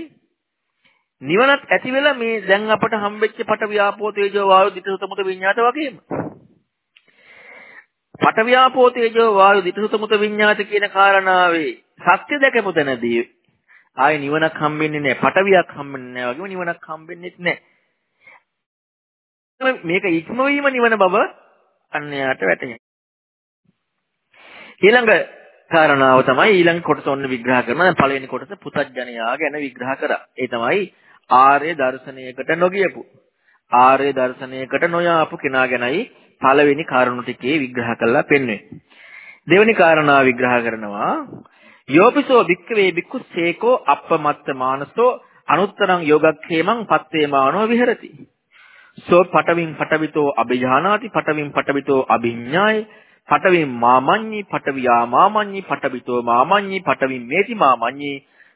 නිවනත් ඇති වෙලා මේ දැන් අපට හම්බෙච්ච පට ව්‍යාපෝ තේජෝ වායු ditthුත මුත විඤ්ඤාත වගේම පටවියාපෝ තේජෝ වායු ditthසුතමුත විඤ්ඤාත කියන කාරණාවේ සත්‍ය දැකපු තැනදී ආයේ නිවනක් හම්බෙන්නේ නැහැ. පටවියක් හම්බෙන්නේ නැහැ වගේම නිවනක් හම්බෙන්නේ නැහැ. මේක ඉක්මවීම නිවන බව අන්‍යයට වැටහෙනවා. ඊළඟ කාරණාව තමයි ඊළඟ කොටස ඔන්න විග්‍රහ කරනවා. දැන් පළවෙනි කොටස පුතත්ජනයා ගැන විග්‍රහ කරා. ඒ තමයි ආර්ය දර්ශනයකට නොගියපු. ආර්ය දර්ශනයකට නොයාපු කෙනා ගැනයි පළවෙනි කාරණු ටිකේ විග්‍රහ කරලා පෙන්වන්නේ. දෙවෙනි කාරණා විග්‍රහ කරනවා යෝපිසෝ භික්කවේ භික්ඛු සේකෝ අප්පමත්ත මානසෝ අනුත්තරං යෝගක්ඛේමං පත්තේමානෝ විහෙරති. සෝ පටවින් පටවිතෝ අභිජානාති පටවින් පටවිතෝ අභිඤ්ඤාය පටවින් මාමඤ්ඤි පටවියා මාමඤ්ඤි පටවිතෝ මාමඤ්ඤි පටවින් මේති මාමඤ්ඤි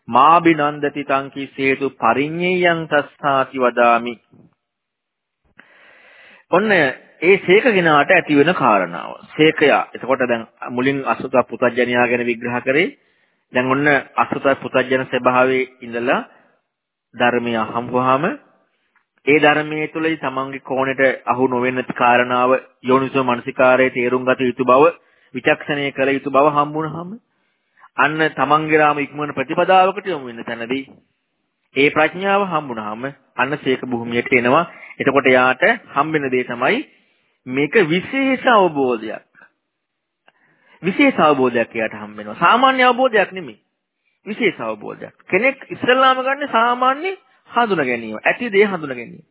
මාබිනන්දති තං කිසේතු පරිඤ්ඤයං තස්සාති වදාමි. ඔන්න ඒ සීක කෙනාට ඇති වෙන කාරණාව. සීකයා. එතකොට දැන් මුලින් අසුත පුතඥයා ගැන විග්‍රහ කරේ. දැන් ඔන්න අසුත පුතජන ස්වභාවයේ ඉඳලා ධර්මය අහම්බුවාම ඒ ධර්මයේ තුලයි තමන්ගේ කෝණයට අහු නොවෙන කාරණාව යෝනිසෝ මනසිකාරයේ තේරුම් ගත යුතු බව විචක්ෂණය කළ යුතු බව හම්බුනහම අන්න තමන්ගේ රාම ඉක්මන ප්‍රතිපදාවකට යොමු වෙන තැනදී ඒ ප්‍රඥාව හම්බුනහම අන්න සීක භූමියට එනවා. එතකොට යාට හම්බෙන දේ තමයි මේක විශේෂ අවබෝධයක්. විශේෂ අවබෝධයක් යාට හම්බෙනවා. සාමාන්‍ය අවබෝධයක් නෙමෙයි. විශේෂ අවබෝධයක්. කෙනෙක් ඉස්සල්ලාම ගන්න සාමාන්‍ය හඳුන ගැනීම. ඇති දේ හඳුන ගැනීම.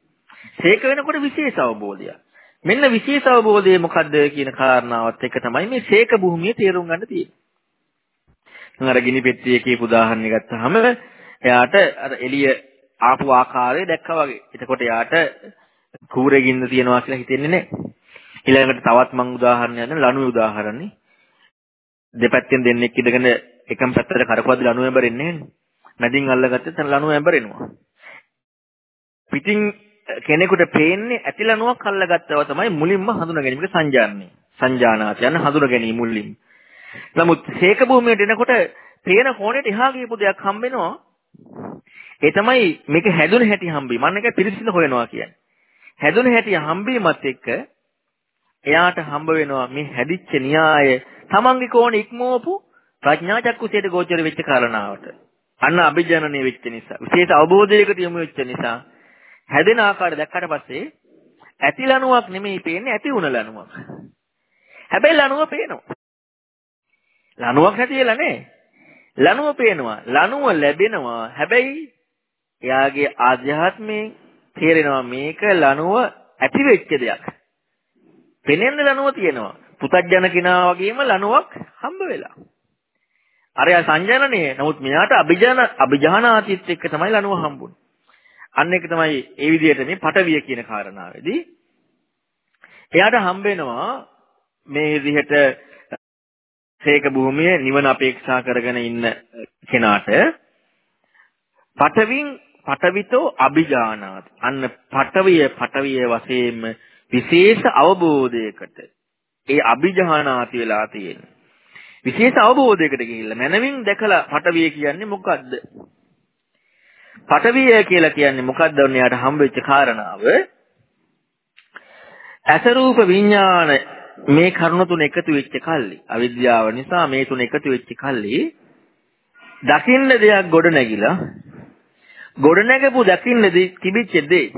සීක වෙනකොට විශේෂ අවබෝධයක්. මෙන්න විශේෂ අවබෝධය මොකද්ද කියන කාරණාවත් එක තමයි මේ සීක භූමිය තේරුම් ගන්න තියෙන්නේ. අර ගිනි පෙට්ටියේ කියපු උදාහරණයක් ගත්තාම එයාට අර එළිය ආපු ආකාරය දැක්කා වගේ. එතකොට එයාට කූරේ ගින්න තියනවා කියලා හිතෙන්නේ නැහැ. ඊළඟට තවත් මම උදාහරණයක් දෙන්න ලණුවේ උදාහරණේ. දෙපැත්තෙන් දෙන්නෙක් ඉඳගෙන එකම පැත්තට කරකවද්දි ලණුව ඇඹරෙන්නේ නැහැ. මැදින් අල්ලගත්තත් ලණුව ඇඹරෙනවා. පිටින් කෙනෙකුට පේන්නේ ඇති ලණුවක් අල්ලගත්තව තමයි මුලින්ම හඳුනා ගැනීමට සංජානනය. සංජානාත යන හඳුනා ගැනීම මුලින්ම. නමුත් හේක භූමියට එනකොට පේන කෝණයට එහා ගියපු දෙයක් හම්බෙනවා. ඒ තමයි මේක හැදුන හැටි හම්බීම. මම එක පිරිසිදු හොයනවා කියන්නේ. හැදුන හැටි හම්බීමත් එක්ක එයාට හම්බ වෙනවා මේ හැදිච්ච න්‍යාය තමන්ගේ කෝණ ඉක්මවපු ප්‍රඥා චක්කුසයට ගෝචර වෙච්ච කාරණාවට. අන්න අභිජනනය වෙච්ච නිසා, විශේෂ අවබෝධයකට යොමු වෙච්ච නිසා හැදෙන ආකාරය දැක්කට පස්සේ ඇති ලණුවක් නෙමෙයි පේන්නේ ඇති උණ ලණුවක්. හැබැයි ලණුව පේනවා. ලණුවක් නැතිලා නේ. ලණුව පේනවා. ලණුව ලැබෙනවා. හැබැයි එයාගේ ආධ්‍යාත්මයෙන් තේරෙනවා මේක ලණුව ඇති වෙච්ච දෙයක්. පෙනෙන්න ලණුව තියෙනවා. පුතඥ කෙනා වගේම ලණුවක් හම්බ වෙලා. අරයා සංජනනයේ නමුත් මෙයාට අභිජන අභිජානාතිත් එක්ක තමයි ලණුව හම්බුනේ. අන්න ඒක තමයි ඒ විදිහට මේ පටවිය කියන කාරණාවේදී එයාට හම්බ වෙනවා මේ විදිහට සේක භූමියේ නිවන අපේක්ෂා කරගෙන ඉන්න කෙනාට පටවින් පටවිතෝ අභිජානාති අන්න පටවිය පටවිය වශයෙන්ම විශේෂ අවබෝධයකට ඒ අභිජානාති වෙලා තියෙන්නේ. විශේෂ අවබෝධයකට ගිහිල්ලා මනමින් දැකලා පටවිය කියන්නේ මොකද්ද? පටවිය කියලා කියන්නේ මොකද්ද? ඔන්න හම්බෙච්ච කාරණාව. අසරූප විඥාන මේ කරුණ තුන එකතු වෙච්ච කල්ලි. අවිද්‍යාව නිසා මේ තුන එකතු වෙච්ච කල්ලි. දකින්න දෙයක් ගොඩ නැගිලා ගොඩ නැගපු දකින්න තිබිච්ච දේ.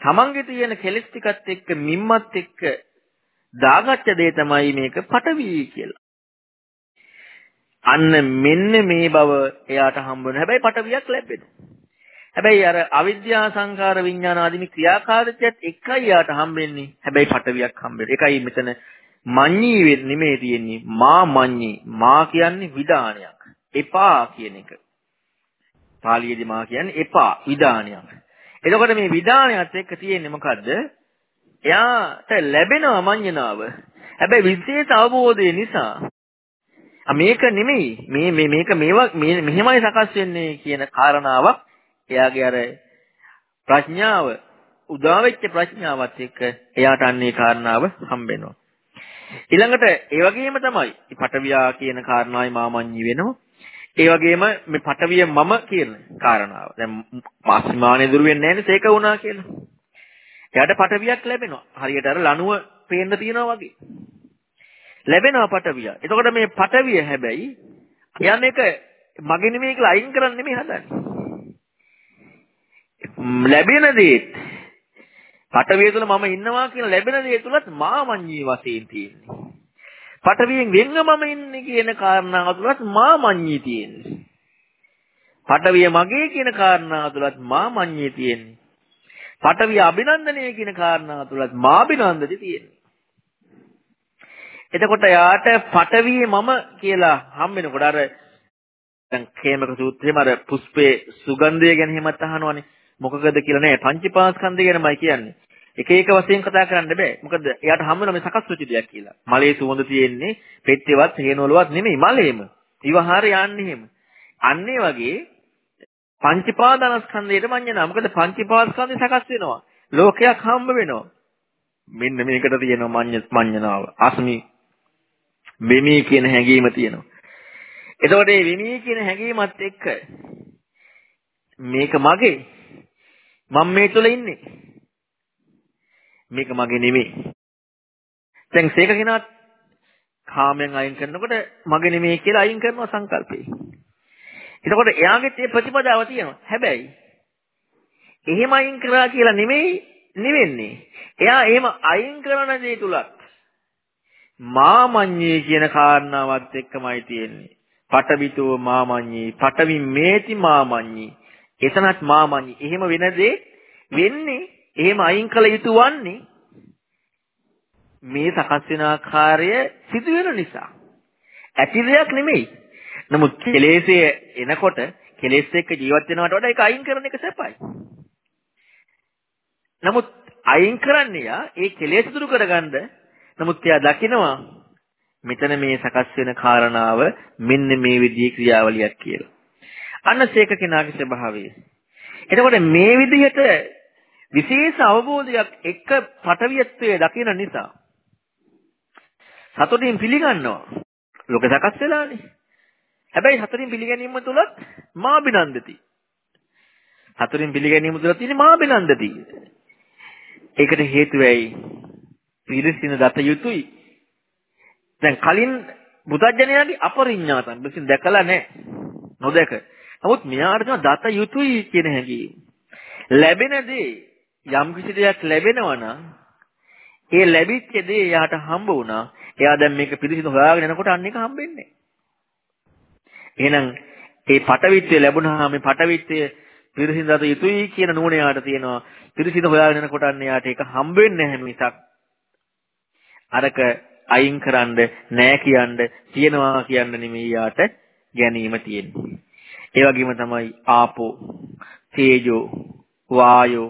තමන්ගේ තියෙන කෙලස් ටිකත් එක්ක මිම්මත් එක්ක දාගච්ඡ දේ තමයි මේක පටවි කියලා. අන්න මෙන්න මේ බව එයාට හම්බ වෙන හැබැයි පටවියක් ලැබෙනවා. හැබැයි අර අවිද්‍යා සංකාර විඥාන ආදී ක්‍රියාකාරීත්වයත් එකයි යාට හම්බෙන්නේ. හැබැයි පටවියක් හම්බෙන්නේ. ඒකයි මෙතන මඤ්ඤී වෙන්නේ නෙමෙයි තියෙන්නේ. මා මඤ්ඤී. මා කියන්නේ විදානයක්. එපා කියන එක. පාලියේදී මා කියන්නේ එපා විදානයක්. එතකොට මේ විදානයත් එක්ක තියෙන්නේ මොකද්ද? එයාට ලැබෙනවා මඤ්ඤණාව. හැබැයි විශේෂ අවබෝධය නිසා මේක නෙමෙයි මේ මේ මේක මේවා මෙහෙමයි සකස් වෙන්නේ කියන කාරණාවක් එයාගේ අර ප්‍රඥාව උදා වෙච්ච ප්‍රඥාවත් එක්ක එයාට අන්නේ කාරණාව හම්බෙනවා. ඊළඟට ඒ වගේම තමයි පටවියා කියන කාරණාවයි මාමඤ්ඤි වෙනවා. ඒ වගේම මේ පටවිය මම කියන කාරණාව. දැන් මාස්මානේ දුර වෙන්නේ නැහැනේ සේක වුණා කියලා. එයාට පටවියක් ලැබෙනවා. හරියට අර ලණුව පේන්න තියනවා වගේ. ලැබෙනවා පටවිය. එතකොට මේ පටවිය හැබැයි එයා මේක මගේ නෙමෙයි කියලා අයින් කරන්න නෙමෙයි හදන්නේ. ලැබෙන දේත් පටවිය තුළ මම ඉන්නවා කියන ලැබෙන දේ තුලත් මාමඤ්ඤී වශයෙන් තියෙන්නේ. පටවියෙන් වෙන්න මම ඉන්නේ කියන කාරණාව තුලත් මාමඤ්ඤී තියෙන්නේ. පටවිය මගේ කියන කාරණාව තුලත් මාමඤ්ඤී තියෙන්නේ. පටවිය අභිනන්දනය කියන කාරණාව තුලත් මාබිනන්දති තියෙන්නේ. එතකොට යාට පටවියේ මම කියලා හම් වෙනකොට අර දැන් කේමක සූත්‍රයේම අර පුෂ්පේ සුගන්ධය ගැන එහෙමත් අහනවනේ. මොකකද කියලා නෑ පංචපාස්කන්ධය ගැනමයි කියන්නේ. එක එක වශයෙන් කතා කරන්න බෑ. මොකද එයාට හම් වෙන මේ සකස් වෙච්ච දෙයක් කියලා. මලේ සුවඳ තියෙන්නේ පෙට්ටේවත් හේනවලවත් නෙමෙයි මලේම. විවහාරය යන්නේ එහෙම. අන්නේ වගේ පංචපාදනස්කන්ධයට මඤ්ඤණා. මොකද පංචපාදස්කන්ධය සකස් වෙනවා. ලෝකයක් හම්බ වෙනවා. මෙන්න මේකට තියෙනවා මඤ්ඤ මඤ්ඤණාව. අස්මි මෙමි කියන හැඟීම තියෙනවා. එතකොට මේ විමී කියන හැඟීමත් එක්ක මේක මගේ මම මේ තුල ඉන්නේ මේක මගේ නෙමෙයි දැන් සීක කෙනාත් කාමෙන් අයින් කරනකොට මගේ නෙමෙයි කියලා අයින් කරනවා සංකල්පේ එතකොට එයාගෙත් ඒ ප්‍රතිපදාව තියෙනවා. හැබැයි එහෙම අයින් කරා කියලා නෙමෙයි නෙවෙන්නේ. එයා එහෙම අයින් කරන දේ තුලත් මාමඤ්ඤේ කියන කාරණාවත් එක්කමයි තියෙන්නේ. පටවිතෝ මාමඤ්ඤී පටවි මේති මාමඤ්ඤී. එතනත් මාමඤ්ඤී. එහෙම වෙන දේ වෙන්නේ එහෙම අයින් කළ යුතු වන්නේ මේ සකස් වෙන ආකාරය සිදු වෙන නිසා. ඇති දෙයක් නෙමෙයි. නමුත් කෙලෙසේ එනකොට කෙලෙස් එක්ක ජීවත් වෙනවට වඩා ඒක අයින් කරන එක සැපයි නමුත් අයින් කරන්නේ යා ඒ කෙලෙස් දුරු කරගන්න නමුත් එයා දකිනවා මෙතන මේ සකස් වෙන කාරණාව මෙන්න මේ විදිහේ ක්‍රියාවලියක් කියලා. අන්න සේක කෙනාගේ ස්වභාවය. එතකොට මේ විදිහට විශේෂ අවබෝධයක් එක පටවියත්වයේ දකින නිසා සතුටින් පිළිගන්නවා. ලෝක සකස් වෙලානේ. හැබැයි සතුටින් පිළිගැනීම තුලත් මා බිනන්දති. සතුටින් පිළිගැනීම තුල තියෙන මා බිනන්දති. ඒකට හේතුව ඇයි? පිරිසින දත යුතුයි දැන් කලින් බුද්ධජනයාගේ අපරිඥාතන් බසින් දැකලා නැහැ. නොදැක. නමුත් මෙයාට තියෙන දත යුතුයි කියන හැඟීම. ලැබෙන දේ යම් කිසි දෙයක් ලැබෙනවා නම් ඒ ලැබිච්ච දේ එයාට හම්බ වුණා. එයා දැන් මේක පිළිසිදු හොයාගෙන යනකොට අන්න එක හම්බෙන්නේ. එහෙනම් ඒ පටවිත්‍ය ලැබුණාම මේ පටවිත්‍ය පිරිසිදුත යුතුයි කියන නුවණ එයාට තියෙනවා. පිරිසිදු හොයාගෙන යනකොට අන්න එයාට ඒක හම්බ වෙන්නේ නැහැ මිසක් අරක අයින් කරන්න නෑ කියන්න තියනවා කියන්න නෙමෙයි යාට ගැනීම තියෙන්නේ. ඒ වගේම තමයි ආපෝ, තේජෝ, වායෝ,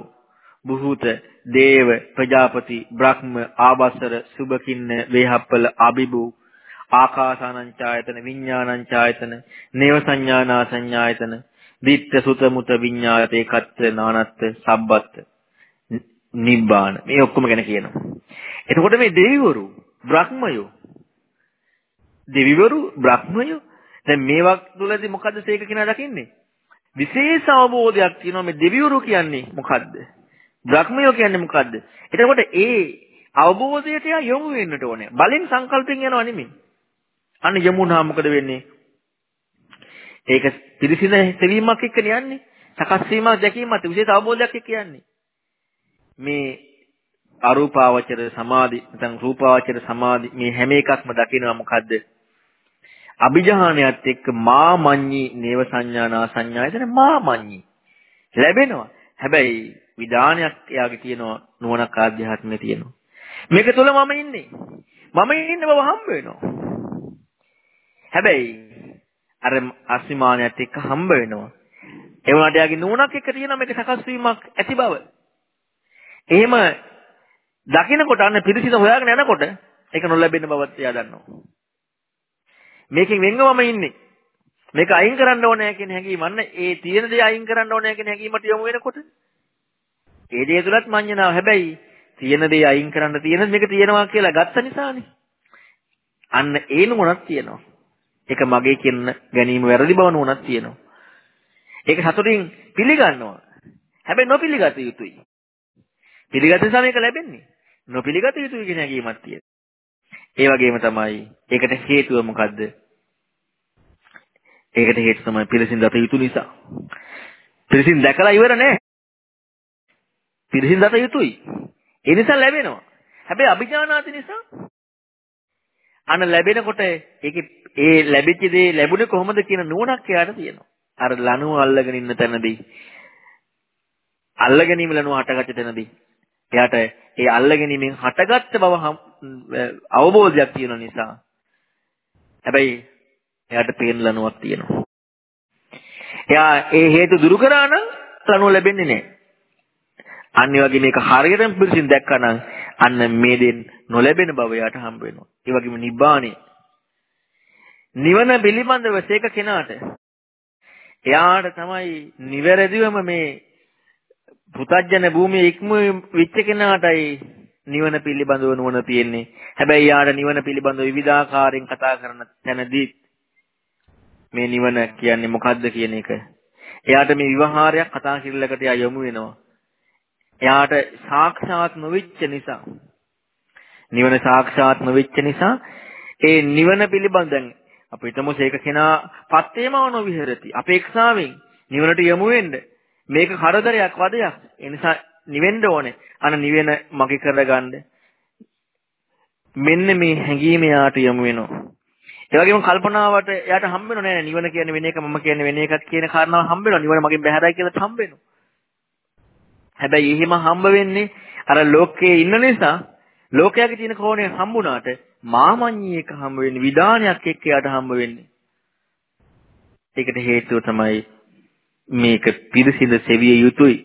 බුහූත, දේව, ප්‍රජාපති, බ්‍රහ්ම, ආබස්සර, සුභකින්න, වේහප්පල, අබිබු, ආකාසානං ඡායතන, විඥානං ඡායතන, නේව සංඥානා සංඥායතන, දිත්ත සුත මුත විඤ්ඤාතේ කත්ත නානත්ත සබ්බත් නිබ්බාන. මේ ඔක්කොම ගැන කියනවා. එතකොට මේ දෙවිවරු බ්‍රහ්මයෝ? දෙවිවරු බ්‍රහ්මයෝ? දැන් මේවා තුළදී මොකද්ද සේක කෙනා දකින්නේ? විශේෂ අවබෝධයක් තියෙනවා මේ දෙවිවරු කියන්නේ මොකද්ද? බ්‍රහ්මයෝ කියන්නේ මොකද්ද? එතකොට ඒ අවබෝධයට යොමු වෙන්නට ඕනේ. බලෙන් සංකල්පෙන් යනවා නෙමෙයි. අන්න යමුනා මොකද වෙන්නේ ඒක පිරිසිදු සෙවීමක් එක්ක යන්නේ සකස් වීමක් දැකීමත් විශේෂ අවබෝධයක් එක්ක යන්නේ මේ අරූපාවචර සමාධි නැත්නම් රූපාවචර සමාධි මේ හැම එකක්ම දකිනවා මොකද්ද? අභිජහානයත් එක්ක මාමඤ්ඤී නේව සංඥානා සංඥායතන මාමඤ්ඤී ලැබෙනවා. හැබැයි විධානයක් එයාගේ තියෙනවා නුවණක් ආධ්‍යාත්මයේ තියෙනවා. මේක තුල මම ඉන්නේ. මම ඉන්න බව හම්බ වෙනවා. හැබැයි අර අස්මිමානයත් එක්ක හම්බ වෙනවා. ඒ වුණාට යාගේ නුවණක් එක්ක තියෙන මේක සකස් වීමක් ඇති බව. එහෙම දකින්නකොට අන්න පිරිසිදු හොයාගෙන යනකොට ඒක නොලැබෙන බවත් එයා දන්නවා. මේකෙන් වෙන්වම ඉන්නේ. මේක අයින් කරන්න ඕනේ කියන හැඟීම අන්න ඒ තියෙන දේ අයින් කරන්න ඕනේ කියන හැඟීමට යොමු වෙනකොට ඒ දේ තුලත් මඤ්ඤණාව. හැබැයි තියෙන දේ අයින් කරන්න තියෙන මේක තියෙනවා කියලා ගත්ත නිසානේ. අන්න ඒ නුවණක් තියෙනවා. ඒක මගේ කියන ගැනීම වැරදි බව නුවණක් තියෙනවා. ඒක සතුටින් පිළිගන්නවා. හැබැයි නොපිළිගත යුතුයි. පිළිගත නිසා මේක ලැබෙන්නේ. නොපිළිගත යුතුයි කියන හැඟීමක් තියෙනවා. ඒ වගේම තමයි ඒකට හේතුව මොකද්ද? ඒකට හේතුව තමයි පිළිසින් දත යුතු නිසා. පිළිසින් දැකලා ඉවර නෑ. පිළිසින් දත යුතුයි. ඒ නිසා ලැබෙනවා. හැබැයි අභිඥානාති නිසා අන ලැබෙනකොට ඒකේ ඒ ලැබිච්ච දේ ලැබුණේ කොහොමද කියන නුවණක් එයාට තියෙනවා. අර ලනුව අල්ලගෙන ඉන්න තැනදී අල්ලගැනීම ලනුව හටගත්ත තැනදී එයාට ඒ අල්ලගැනීමෙන් හටගත්ත බව අවබෝධයක් තියෙන නිසා හැබැයි එයාට පේන ලනුවක් තියෙනවා. එයා ඒ හේතු දුරු කරා නම් ලනුව ලැබෙන්නේ නැහැ. අන්න ඒ වගේ මේක හරියටම පිළිසින් දැක්කා නම් අන්න මේ දෙන් නොලැබෙන බව එයාට හම්බ වෙනවා. ඒ වගේම නිබ්බාණය. නිවන පිළිබඳව සේක කෙනාට එයාට තමයි නිවැරදිවම මේ පුතඥ භූමියේ ඉක්ම වෙච්ච කෙනාටයි නිවන පිළිබඳව නුවණ තියෙන්නේ. හැබැයි යාට නිවන පිළිබඳව විවිධාකාරයෙන් කතා කරන තැනදී මේ නිවන කියන්නේ මොකද්ද කියන එක. එයාට මේ විවහාරයක් කතා කිරලකට එයා යොමු වෙනවා. එයාට සාක්ෂාත් නොවිච්ච නිසා. නිවන සාක්ෂාත් නොවිච්ච නිසා ඒ නිවන පිළිබඳව අපි හිතමු ඒක කෙනා පත්තේමව නොවිහෙරති අපේක්ෂාවෙන් නිවනට යොමු වෙන්න මේක කරදරයක් වදයක්. ඒ නිසා නිවෙන්න ඕනේ. අන නිවෙන මගේ කරගන්න. මෙන්න මේ හැඟීම යාට යොමු වෙනවා. ඒ වගේම කල්පනාවට එයාට හම්බ වෙනව නෑ නිවන කියන්නේ වෙන එක මම කියන්නේ වෙන එකක් කියන කාරණාව හම්බ වෙනවා නිවන මගෙන් බැහැරයි කියලා හම්බ වෙනවා හැබැයි එහෙම හම්බ වෙන්නේ අර ලෝකයේ ඉන්න නිසා ලෝකයාගේ තියෙන කෝණය හම්බුණාට මාමඤ්ඤී එක හම්බ වෙන්නේ විදානයක් එක්ක යාට හම්බ වෙන්නේ ඒකට හේතුව තමයි මේක පිරිසිදු සෙවිය යුතුයි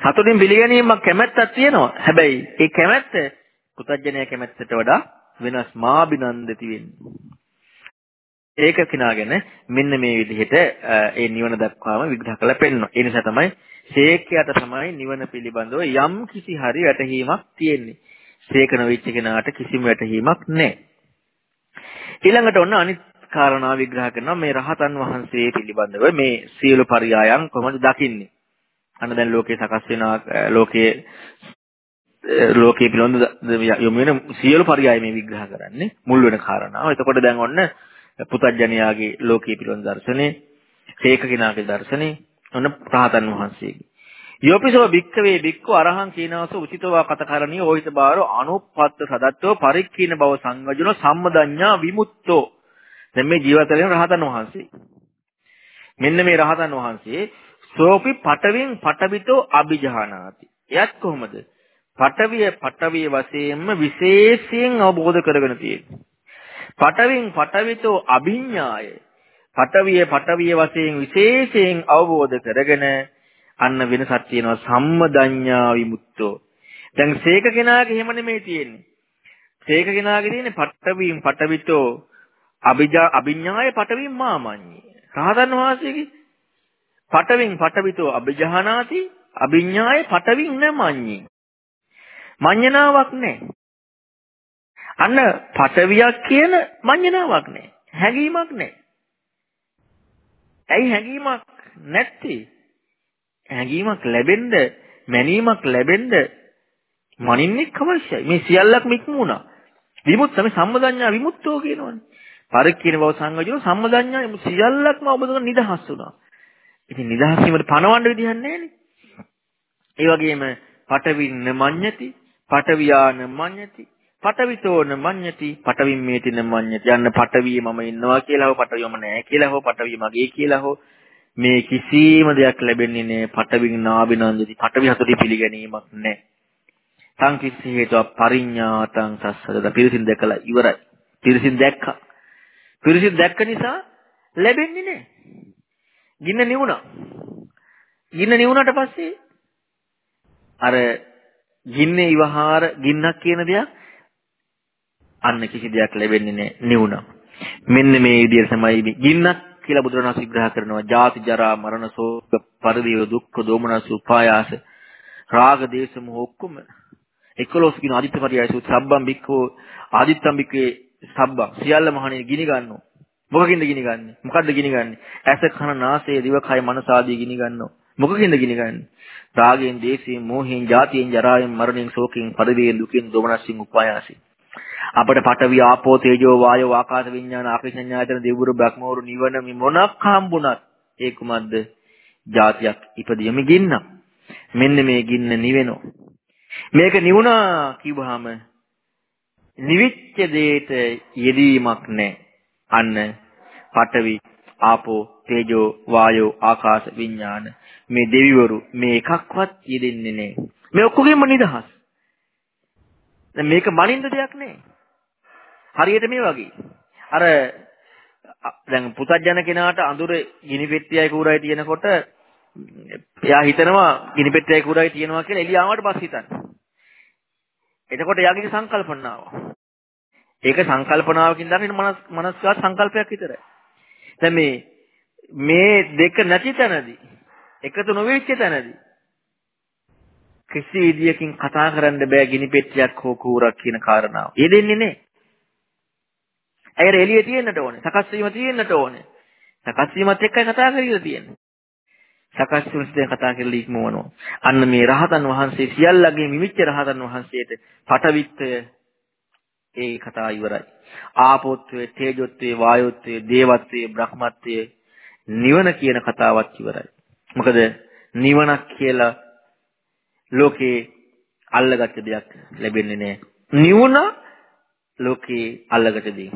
සතුටින් පිළිගැනීමක් කැමැත්තක් තියෙනවා හැබැයි ඒ කැමැත්ත පුතඥය කැමැත්තට වඩා වෙනස් මාබිනන්දති වෙන්නේ. ඒක කිනාගෙන මෙන්න මේ විදිහට ඒ නිවන දක්වාම විග්‍රහ කරලා පෙන්නනවා. ඒ නිසා තමයි ශේකයට තමයි නිවන පිළිබඳව යම් කිසි හරි වැටහීමක් තියෙන්නේ. ශේක නොවිච්ච කෙනාට කිසිම වැටහීමක් නැහැ. ඊළඟට ඔන්න අනිත් කාරණා විග්‍රහ කරනවා මේ රහතන් වහන්සේ පිළිබඳව මේ සියලු පරයයන් කොහොමද දකින්නේ? අන්න දැන් ලෝකේ සකස් වෙන ලෝකයේ ලෝකයේ පිළිබඳ යොමු වෙන සියලු පරයය මේ විග්‍රහ කරන්නේ මුල් වෙන කාරණාව. එතකොට දැන් ඔන්න පුතඥයාගේ ලෝකයේ පිළිබඳ දර්ශනේ, සේක කිනාගේ දර්ශනේ, ඔන්න රහතන් වහන්සේගේ. යෝපිසෝ භික්කවේ භික්ඛු අරහං කීනවස උචිතවා කතකරණිය ඕහිත බාරෝ අනුප්පත්ත සදත්තෝ පරික්ඛීන බව සංගජුන සම්මදඤ්ඤා විමුක්තෝ. දැන් මේ ජීවිත වෙන රහතන් වහන්සේ. මෙන්න මේ රහතන් වහන්සේ සෝපි පටවින් පටවිතෝ අභිජහනාති. එයත් කොහොමද? පටවිය පටවිය වශයෙන්ම විශේෂයෙන් අවබෝධ කරගෙන තියෙනවා. පටවින් පටවිතෝ අභිඥාය. පටවිය පටවිය වශයෙන් විශේෂයෙන් අවබෝධ කරගෙන අන්න වෙනසක් තියෙනවා සම්මදඤ්ඤා විමුක්තෝ. දැන් සීක කෙනාගේ එහෙම නෙමෙයි තියෙන්නේ. සීක කෙනාගේ තියෙන්නේ පටවින් පටවිතෝ අභිජා අභිඥාය පටවින් මාමඤ්ඤේ. රහතන් වහන්සේගේ පටවින් පටවිතෝ අභිජහනාති අභිඥාය පටවින් නමඤ්ඤේ. මඤ්ඤණාවක් නැහැ. අන්න පටවියක් කියන මඤ්ඤණාවක් නැහැ. හැඟීමක් නැහැ. ඇයි හැඟීමක් නැත්තේ? හැඟීමක් ලැබෙන්න, මැනීමක් ලැබෙන්න මනින්නෙක් අවශ්‍යයි. මේ සියල්ලක් මික්මුණා. විමුක්ත තමයි සම්මදඤ්ඤා විමුක්තෝ කියනවනේ. පරික්කින බව සංගජන සම්මදඤ්ඤා සියල්ලක්ම ඔබතුන නිදහස් වුණා. ඉතින් නිදහස් වීමට පණවන්න විදිහක් නැහැ නේ. ඒ වගේම පටවින්න මඤ්ඤති පටවියාන මඤ්ඤති පටවිතෝන මඤ්ඤති පටවින් මේතින මඤ්ඤති. යන්න පටවිය මම ඉන්නවා කියලා හෝ පටවියම නැහැ කියලා හෝ පටවිය මගේ කියලා හෝ මේ කිසිම දෙයක් ලැබෙන්නේ නැහැ. පටවින් නාබිනන්දති. පටවි හතරේ පිළිගැනීමක් නැහැ. සංකිස්ස හේතුව පරිඥාතං සස්සද පිරිසින් දැකලා ඉවරයි. පිරිසින් දැක්කා. පිරිසින් දැක්ක නිසා ලැබෙන්නේ නැහැ. ගින්න නිවුණා. ගින්න නිවුණාට පස්සේ අර ගින්නේ ඉවහාර ගින්නක් කියන දෙයක් අන්න කිසි දෙයක් ලැබෙන්නේ නැහැ නිවුණා. මෙන්න මේ විදිහට තමයි ගින්නක් කියලා බුදුරණස් විග්‍රහ කරනවා. ජාති ජරා මරණ ශෝක පරිදේව දුක්ඛ දෝමනස උපායාස රාග දේශ මොහ ඔක්කොම 11 කියන ආදිත්‍ය පරියය සූත් සබ්බම් බික්කෝ ආදිත්තම් බික්කේ සබ්බම් සියල්ල මහණෙනි ගිනි ගන්නවා. මොකකින්ද ගිනි ගන්නෙ? මොකද්ද ගිනි ගන්නෙ? ඇස කන නාසය දිව කය මනස ආදී ගිනි ගන්නවා. මොකකින්ද ගිනි ගන්නෙ? රාගයෙන්, දේශයෙන්, මෝහයෙන්, ජාතියෙන්, ජරාවෙන්, මරණයෙන්, ශෝකයෙන්, පරිදේයෙන්, දුකෙන්, දොමනස්යෙන්, උපායාසයෙන්. අපට පඨවි, ආපෝ, තේජෝ, වායෝ, ආකාශ විඥාන, ආපේක්ෂඥායතන, දෙවිවරු, බ්‍රහ්මවරු, නිවන මේ මොනක් හම්බුණත් ඒ කුමක්ද? ජාතියක් ඉපදියම ගින්න. මෙන්න මේ ගින්න නිවෙනවා. මේක නිවුණා කිව්වහම නිවිච්ච දෙයට යෙදීමක් නැහැ. අන්න පඨවි, ආපෝ, තේජෝ, වායෝ, ආකාශ, විඥාන මේ දෙවිවරු මේ එකක්වත් යෙදෙන්නේ නැහැ. මේ ඔක්කොගෙම නිදහස්. දැන් මේක මනින්න දෙයක් නැහැ. හරියට මේ වගේ. අර දැන් පුතත්ජන කෙනාට අඳුර ගිනි පෙට්ටියයි කූරයි තියෙනකොට එයා හිතනවා ගිනි පෙට්ටියයි කූරයි තියෙනවා කියලා එළිය ආවට පස්සේ හිතන්නේ. එතකොට එයාගේ සංකල්පනාව. ඒක සංකල්පනාවකින් දකින්න මනස් මනස්කාර සංකල්පයක් විතරයි. දැන් මේ මේ දෙක නැති තැනදී එකතු නොවෙච්ච තැනදී කිසි විදියකින් කතා කරන්න බෑ ගිනි පෙට්ටියක් හෝ කූරක් කියන කාරණාව. ඒ දෙන්නේ නේ. ඇයර එළිය තියෙන්නට ඕනේ. සකස් වීම තියෙන්නට ඕනේ. සකස් වීමත් එක්කයි කතා කරලා තියෙන්නේ. සකස් වීමත් කතා කරලා ඉක්මවනවා. අන්න මේ රහතන් වහන්සේ සියල්ලගේ මිමිච්ච රහතන් වහන්සේට පටවිත්වය ඒ කතාව ඉවරයි. ආපෝත්වයේ, තේජොත්වයේ, වායොත්වයේ, දේවත්වයේ, බ්‍රහ්මත්වයේ නිවන කියන කතාවත් ඉවරයි. මොකද නිවනක් කියලා ලෝකේ අල්ලගත්ත දෙයක් ලැබෙන්නේ නැහැ. නිවුණ ලෝකේ අල්ලගත්ත දෙයක්.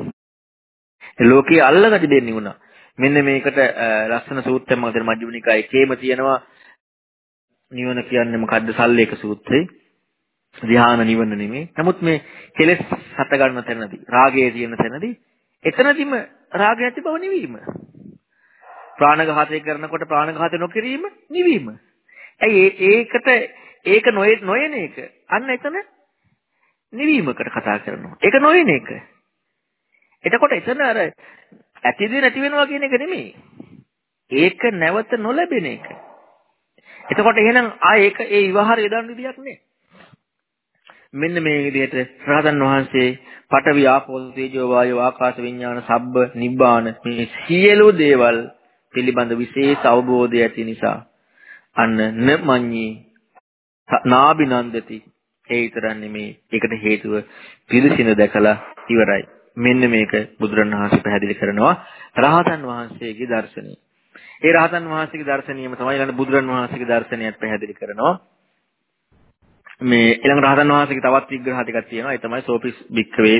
ලෝකේ අල්ලගත්ත දෙයක් නිවුණ. මෙන්න මේකට ලස්සන සූත්‍රයක් මම දැන් මජ්ක්‍ධිම නිකායේ කේම තියෙනවා නිවන කියන්නේ මොකද්ද සල්ලේක සූත්‍රේ. ධ්‍යාන නිවන නෙමෙයි. නමුත් මේ කෙලෙස් හට ගන්න තැනදී, රාගයේ තියෙන තැනදී, එතනදිම රාගය ඇති බව නිවීම. ප්‍රාණඝාතය කරනකොට ප්‍රාණඝාතය නොකිරීම නිවීම. ඇයි ඒකට ඒක නොයන එක අන්න එතන නිවීමකට කතා කරනවා. ඒක නොයන එක. එතකොට එතන අර ඇතිදී නැති වෙනවා කියන එක නෙමෙයි. ඒක නැවත නොලැබෙන එක. එතකොට එහෙනම් ආ ඒක ඒ විවහාරය දාන්න විදියක් නෑ. මෙන්න මේ විදිහට රහතන් වහන්සේ පඨවි ආපෝ තේජෝ වායෝ ආකාශ විඥාන සබ්බ නිබ්බාන මේ සියලු දේවල් පිළිබඳ විශේෂ අවබෝධය ඇති නිසා අන්න නමඤ්ඤී නාබිනන්දති ඒ විතරක් නෙමේ ඒකට හේතුව පිළිසින දැකලා ඉවරයි මෙන්න මේක බුදුරණවහන්සේ පැහැදිලි කරනවා රහතන් වහන්සේගේ දර්ශනය. ඒ රහතන් වහන්සේගේ දර්ශනියම තමයි ඊළඟ බුදුරණවහන්සේගේ දර්ශනයත් පැහැදිලි කරනවා. මේ ඊළඟ රහතන් වහන්සේගේ තවත් විග්‍රහ ටිකක් තියෙනවා. ඒ තමයි සෝපිස් බික්කවේ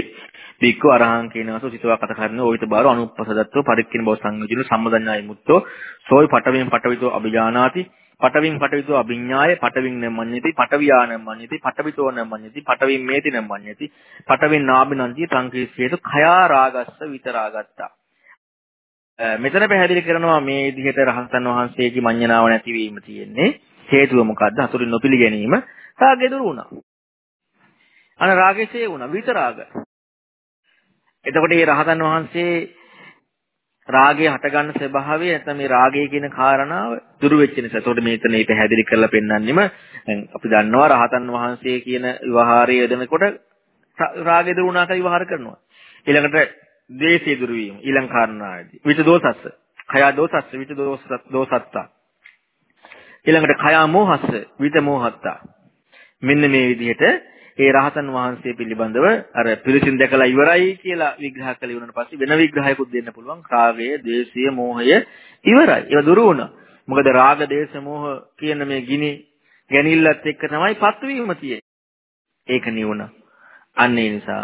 බික්කෝ අරහං කියනවාසෝ සිතවා කත කරන ඕිත බාර අනුප්පසදත්ව පරික්කින බව සංයෝජන සම්මදඤ්ඤාය මුත්තෝ සෝයි පටවෙන් පටවිතෝ අභිජානාති පටවින් පටවිතෝ අභිඥාය පටවින් නම්මඤ්ඤති පටවියාන මඤ්ඤති පටවිතෝ නම්මඤ්ඤති පටවින් මේති නම්මඤ්ඤති පටවින් නාබිනන්ති සංකේසේතු khයා රාගස්ස විතරාගත්තා මෙතන පැහැදිලි කරනවා මේ විදිහට රහතන් වහන්සේගේ මඤ්ඤණාව නැතිවීම තියෙන්නේ හේතුව මොකද්ද? අතුරින් නොපිළිගැනීම රාගය දුරු වුණා. අන රාගයසේ වුණා විතරාග. එතකොට මේ රහතන් වහන්සේ රාගය හටගන්න ස්වභාවය නැත්නම් මේ රාගය කියන කාරණාව දුරු වෙච්ච නිසා. එතකොට මේතන මේ පැහැදිලි කරලා පෙන්වන්නෙම දැන් අපි දන්නවා රහතන් වහන්සේ කියන විවහාරය යදනකොට රාගය දුරු වුණා කියලා විවහාර කරනවා. ඊළඟට ද්වේෂය දුරු වීම ඊළඟ කාරණාවේදී. විච දෝසස්ස. khය දෝසස්ස විච දෝසත්තා. ඊළඟට khය මෝහස්ස විත මෝහත්තා. මෙන්න මේ විදිහට ඒ රහතන් වහන්සේ පිළිබඳව අර පිළිසින් දැකලා ඉවරයි කියලා විග්‍රහ කළ ඉවරනට පස්සේ වෙන විග්‍රහයකුත් දෙන්න පුළුවන්. රාගය, ද්වේෂය, මෝහය ඉවරයි. ඒවා දුරු වුණා. මොකද රාග, දේශ, මෝහ කියන මේ ගිනි ගැනිල්ලත් එක්ක තමයි පත්වීම තියෙන්නේ. ඒක නිවුණා. අන්න ඒ නිසා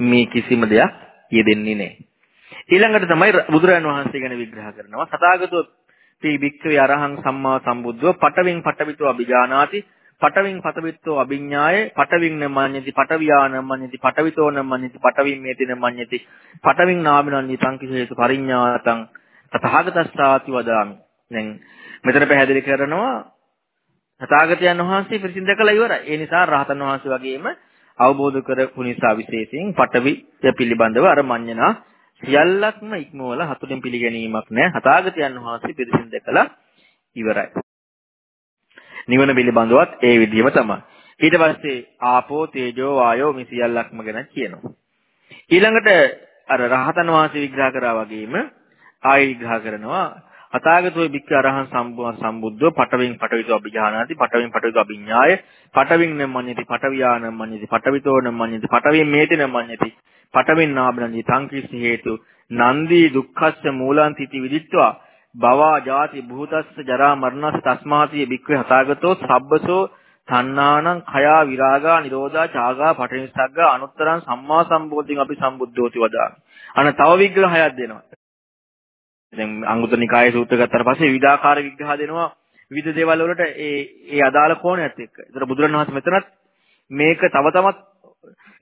මේ කිසිම දෙයක් යෙදෙන්නේ නැහැ. ඊළඟට තමයි බුදුරජාණන් වහන්සේ ගැන විග්‍රහ කරනවා. සතාගතෝ තී භික්ඛවේ අරහං සම්මා සම්බුද්ධව පටවින් පටවිතෝ අභිජානාති පටවින් පතවිත්තෝ අභිඥාය පටවින් නමඤ්ඤති පටවියාන මඤ්ඤති පටවිතෝ නමඤ්ඤති පටවින් මේති නමඤ්ඤති පටවින් නාමිනන්ති සංකිසේසු පරිඥාතං තථාගතස්සාති වදාමි. දැන් මෙතන පැහැදිලි කරනවා තථාගතයන් වහන්සේ පිරිසිදු දැකලා ඉවරයි. ඒ නිසා රහතන් වහන්සේ වගේම අවබෝධ කරපු නිසා විශේෂයෙන් පටවි පිළිබඳව අර මඤ්ඤණා සියල්ලක්ම ඉක්මවල හතුලින් පිළිගැනීමක් නැහැ තථාගතයන් වහන්සේ පිරිසිදු දැකලා ඉවරයි. නිවන පිළිබඳවත් ඒ විදිහම තමයි. ඊට පස්සේ ආපෝ තේජෝ වායෝ මේ සියල්ලක්ම ගැන කියනවා. ඊළඟට අර රහතන් වහන්සේ විග්‍රහ කරා වගේම ආයි විග්‍රහ කරනවා අතාගතෝ බික්ක අරහං සම්බුද්ධෝ පටවින් පටවිතෝ අභිජානාති පටවින් පටවිතෝ අභිඥාය පටවින් නම්මඤ්ඤති පටවියා නම්මඤ්ඤති පටවිතෝ නම්මඤ්ඤති පටවින් මේති නම්මඤ්ඤති පටවින් නාබනන්ති තංකිස් හේතු නන්දී දුක්ඛස්ස මූලං තිති විදිත්වා බවා ජාති භූතස්ස ජරා මරණස්ස තස්මාතිය බික්ඛවේ හතාගතෝ සබ්බසෝ තණ්හානං khයා විරාගා නිරෝධා චාගා පටිනිස්සග්ගා අනුත්තරං සම්මා සම්බෝධින් අපි සම්බුද්ධෝති වදාමි. අන තව විග්‍රහයක් දෙනවා. දැන් අංගුත්තර නිකායේ සූත්‍ර ගත්තාට පස්සේ විවිධාකාර විග්‍රහ දෙනවා විවිධ දේවල් වලට ඒ ඒ අදාළ කෝණයත් එක්ක. ඒතර බුදුරණවහන්සේ මෙතනත් මේක තව තවත්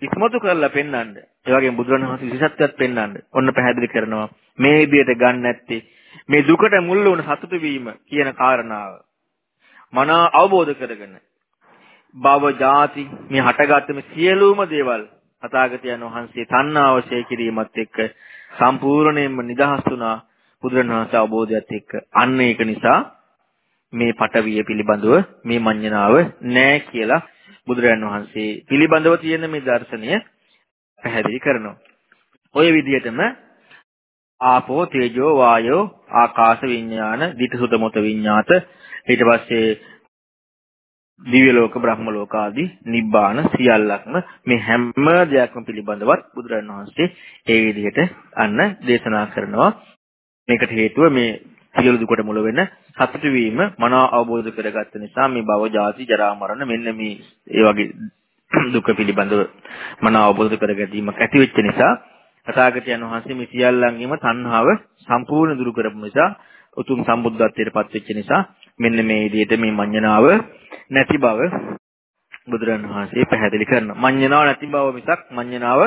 ඉස්මතු කරලා පෙන්වන්න. ඒ වගේම බුදුරණවහන්සේ විශේෂත්වයක් පෙන්වන්න. ඔන්න පැහැදිලි කරනවා. මේ විදිහට ගන්න නැත්තේ මේ දුකට මුල් වුණ සතුටු වීම කියන කාරණාව මනා අවබෝධ කරගෙන භව ಜಾති මේ හටගත්ත මේ සියලුම දේවල් අතාගතයන් වහන්සේ තණ්හාවශය කිරීමත් එක්ක සම්පූර්ණයෙන්ම නිදහස් වුණා බුදුරණවහන්සේ අවබෝධයත් එක්ක අන්න ඒක නිසා මේ පටවිය පිළිබඳව මේ මඤ්ඤණාව නෑ කියලා බුදුරජාණන් වහන්සේ පිළිබඳව තියෙන මේ දර්ශනය පැහැදිලි කරනවා. ওই විදිහටම ආපෝ තේජෝ වායෝ ආකාශ විඥාන ditthසුත මොත විඥාත ඊට පස්සේ දිව්‍ය ලෝක බ්‍රහ්ම ලෝක ආදී නිබ්බාන සියල්ලක්ම මේ හැම දෙයක්ම පිළිබඳවත් බුදුරජාණන් වහන්සේ ඒ විදිහට අන්න දේශනා කරනවා මේකට හේතුව මේ සියලු දුකට මුල වෙන සතුටු වීම මනා අවබෝධ කරගත්ත නිසා මේ භව ජාති ජරා මරණ මෙන්න මේ ඒ වගේ දුක පිළිබඳව මනා අවබෝධ කරගැනීමක් ඇති වෙච්ච නිසා තථාගතයන් වහන්සේ මේ සියල්ලන්ගේම තණ්හාව සම්පූර්ණ දුරු කරපු නිසා උතුම් සම්බුද්ධත්වයට පත් වෙච්ච නිසා මෙන්න මේ විදිහට මේ මඤ්ඤණාව නැති බව බුදුරන් වහන්සේ පැහැදිලි කරනවා. මඤ්ඤණාව නැති බව මිසක් මඤ්ඤණාව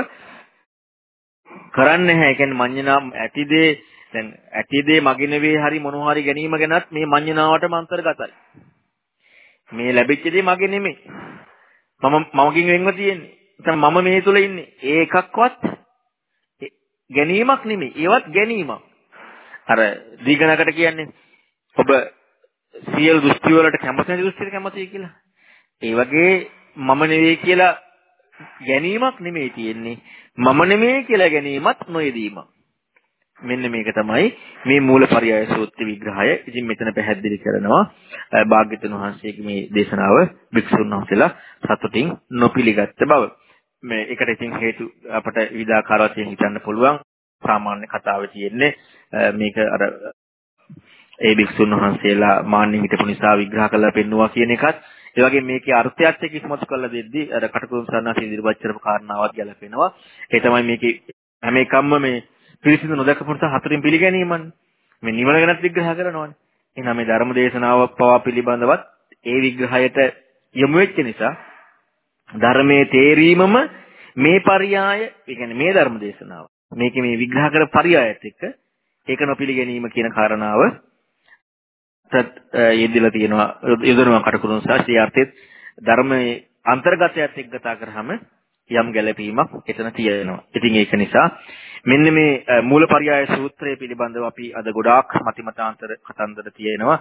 කරන්නේ නැහැ. ඒ කියන්නේ මඤ්ඤණාව ඇතිදේ දැන් ඇතිදේ මගේ නෙවෙයි හරි මොනවා හරි ගැනීම ගැනත් මේ මඤ්ඤණාවටම අන්තර්ගතයි. මේ ලැබිච්ච දේ මගේ නෙමෙයි. මම මමකින් වෙන්ව තියෙන්නේ. මම මේ තුල ඉන්නේ. ඒ එකක්වත් ගැනීමක් නෙමෙයි. ඒවත් ගැනීමක්. අර දීගණකට කියන්නේ ඔබ සියලු දෘෂ්ටි වලට කැමති නැති දෘෂ්ටියට කැමතියි කියලා. ඒ වගේ මම නෙවෙයි කියලා ගැනීමක් නෙමෙයි තියෙන්නේ. මම නෙමෙයි කියලා ගැනීමත් නොයදීමක්. මෙන්න මේක තමයි මේ මූලපරයය සූත්‍ර විග්‍රහය. ඉතින් මෙතන පැහැදිලි කරනවා භාග්‍යතුන් වහන්සේගේ මේ දේශනාව භික්ෂුන් වහන්සේලා සතුටින් නොපිළිගත්ත බව. මේ ඒකට ඉතින් හේතු අපට විවිධාකාර වශයෙන් හිතන්න පුළුවන්. සාමාන්‍ය කතාවේ තියෙන්නේ මේක අර ඒ භික්ෂුන් වහන්සේලා මාන්නේ හිටපු නිසා විග්‍රහ කරලා පෙන්නවා කියන එකත් ඒ වගේම මේකේ අර්ථයත් එක්ක ඉස්මතු කරලා දෙද්දී අර කටුකුරුම් සන්නාසී ඉදිරිපත් කරපු කාරණාවත් ගැලපෙනවා. ඒ තමයි මේකේ හැම එකක්ම මේ පිළිසිදු නොදකපු නිසා හතරින් පිළිගැනීමන්නේ. මේ නිවන ගැනත් විග්‍රහ කරනවානේ. එහෙනම් මේ ධර්ම දේශනාව පවා පිළිබඳවත් ඒ විග්‍රහයට යොමු වෙච්ච නිසා ධර්මයේ තේරීමම මේ පරියාය, ඒ කියන්නේ මේ ධර්ම දේශනාව. මේකේ මේ විග්‍රහ කර පරියායත් එක්ක ඒක නොපිළිගැනීම කියන කාරණාව යෙදিলা තියෙනවා යොදනවා කටකරුණ සාස්ත්‍රීය අර්ථයේ ධර්මයේ අන්තර්ගතයත් එක්ක කතා කරාම යම් ගැළපීමක් එතන තියෙනවා. ඉතින් ඒක නිසා මෙන්න මේ මූලපරයය සූත්‍රය පිළිබඳව අපි අද ගොඩාක් මතිමතාන්තර කතන්දර තියෙනවා.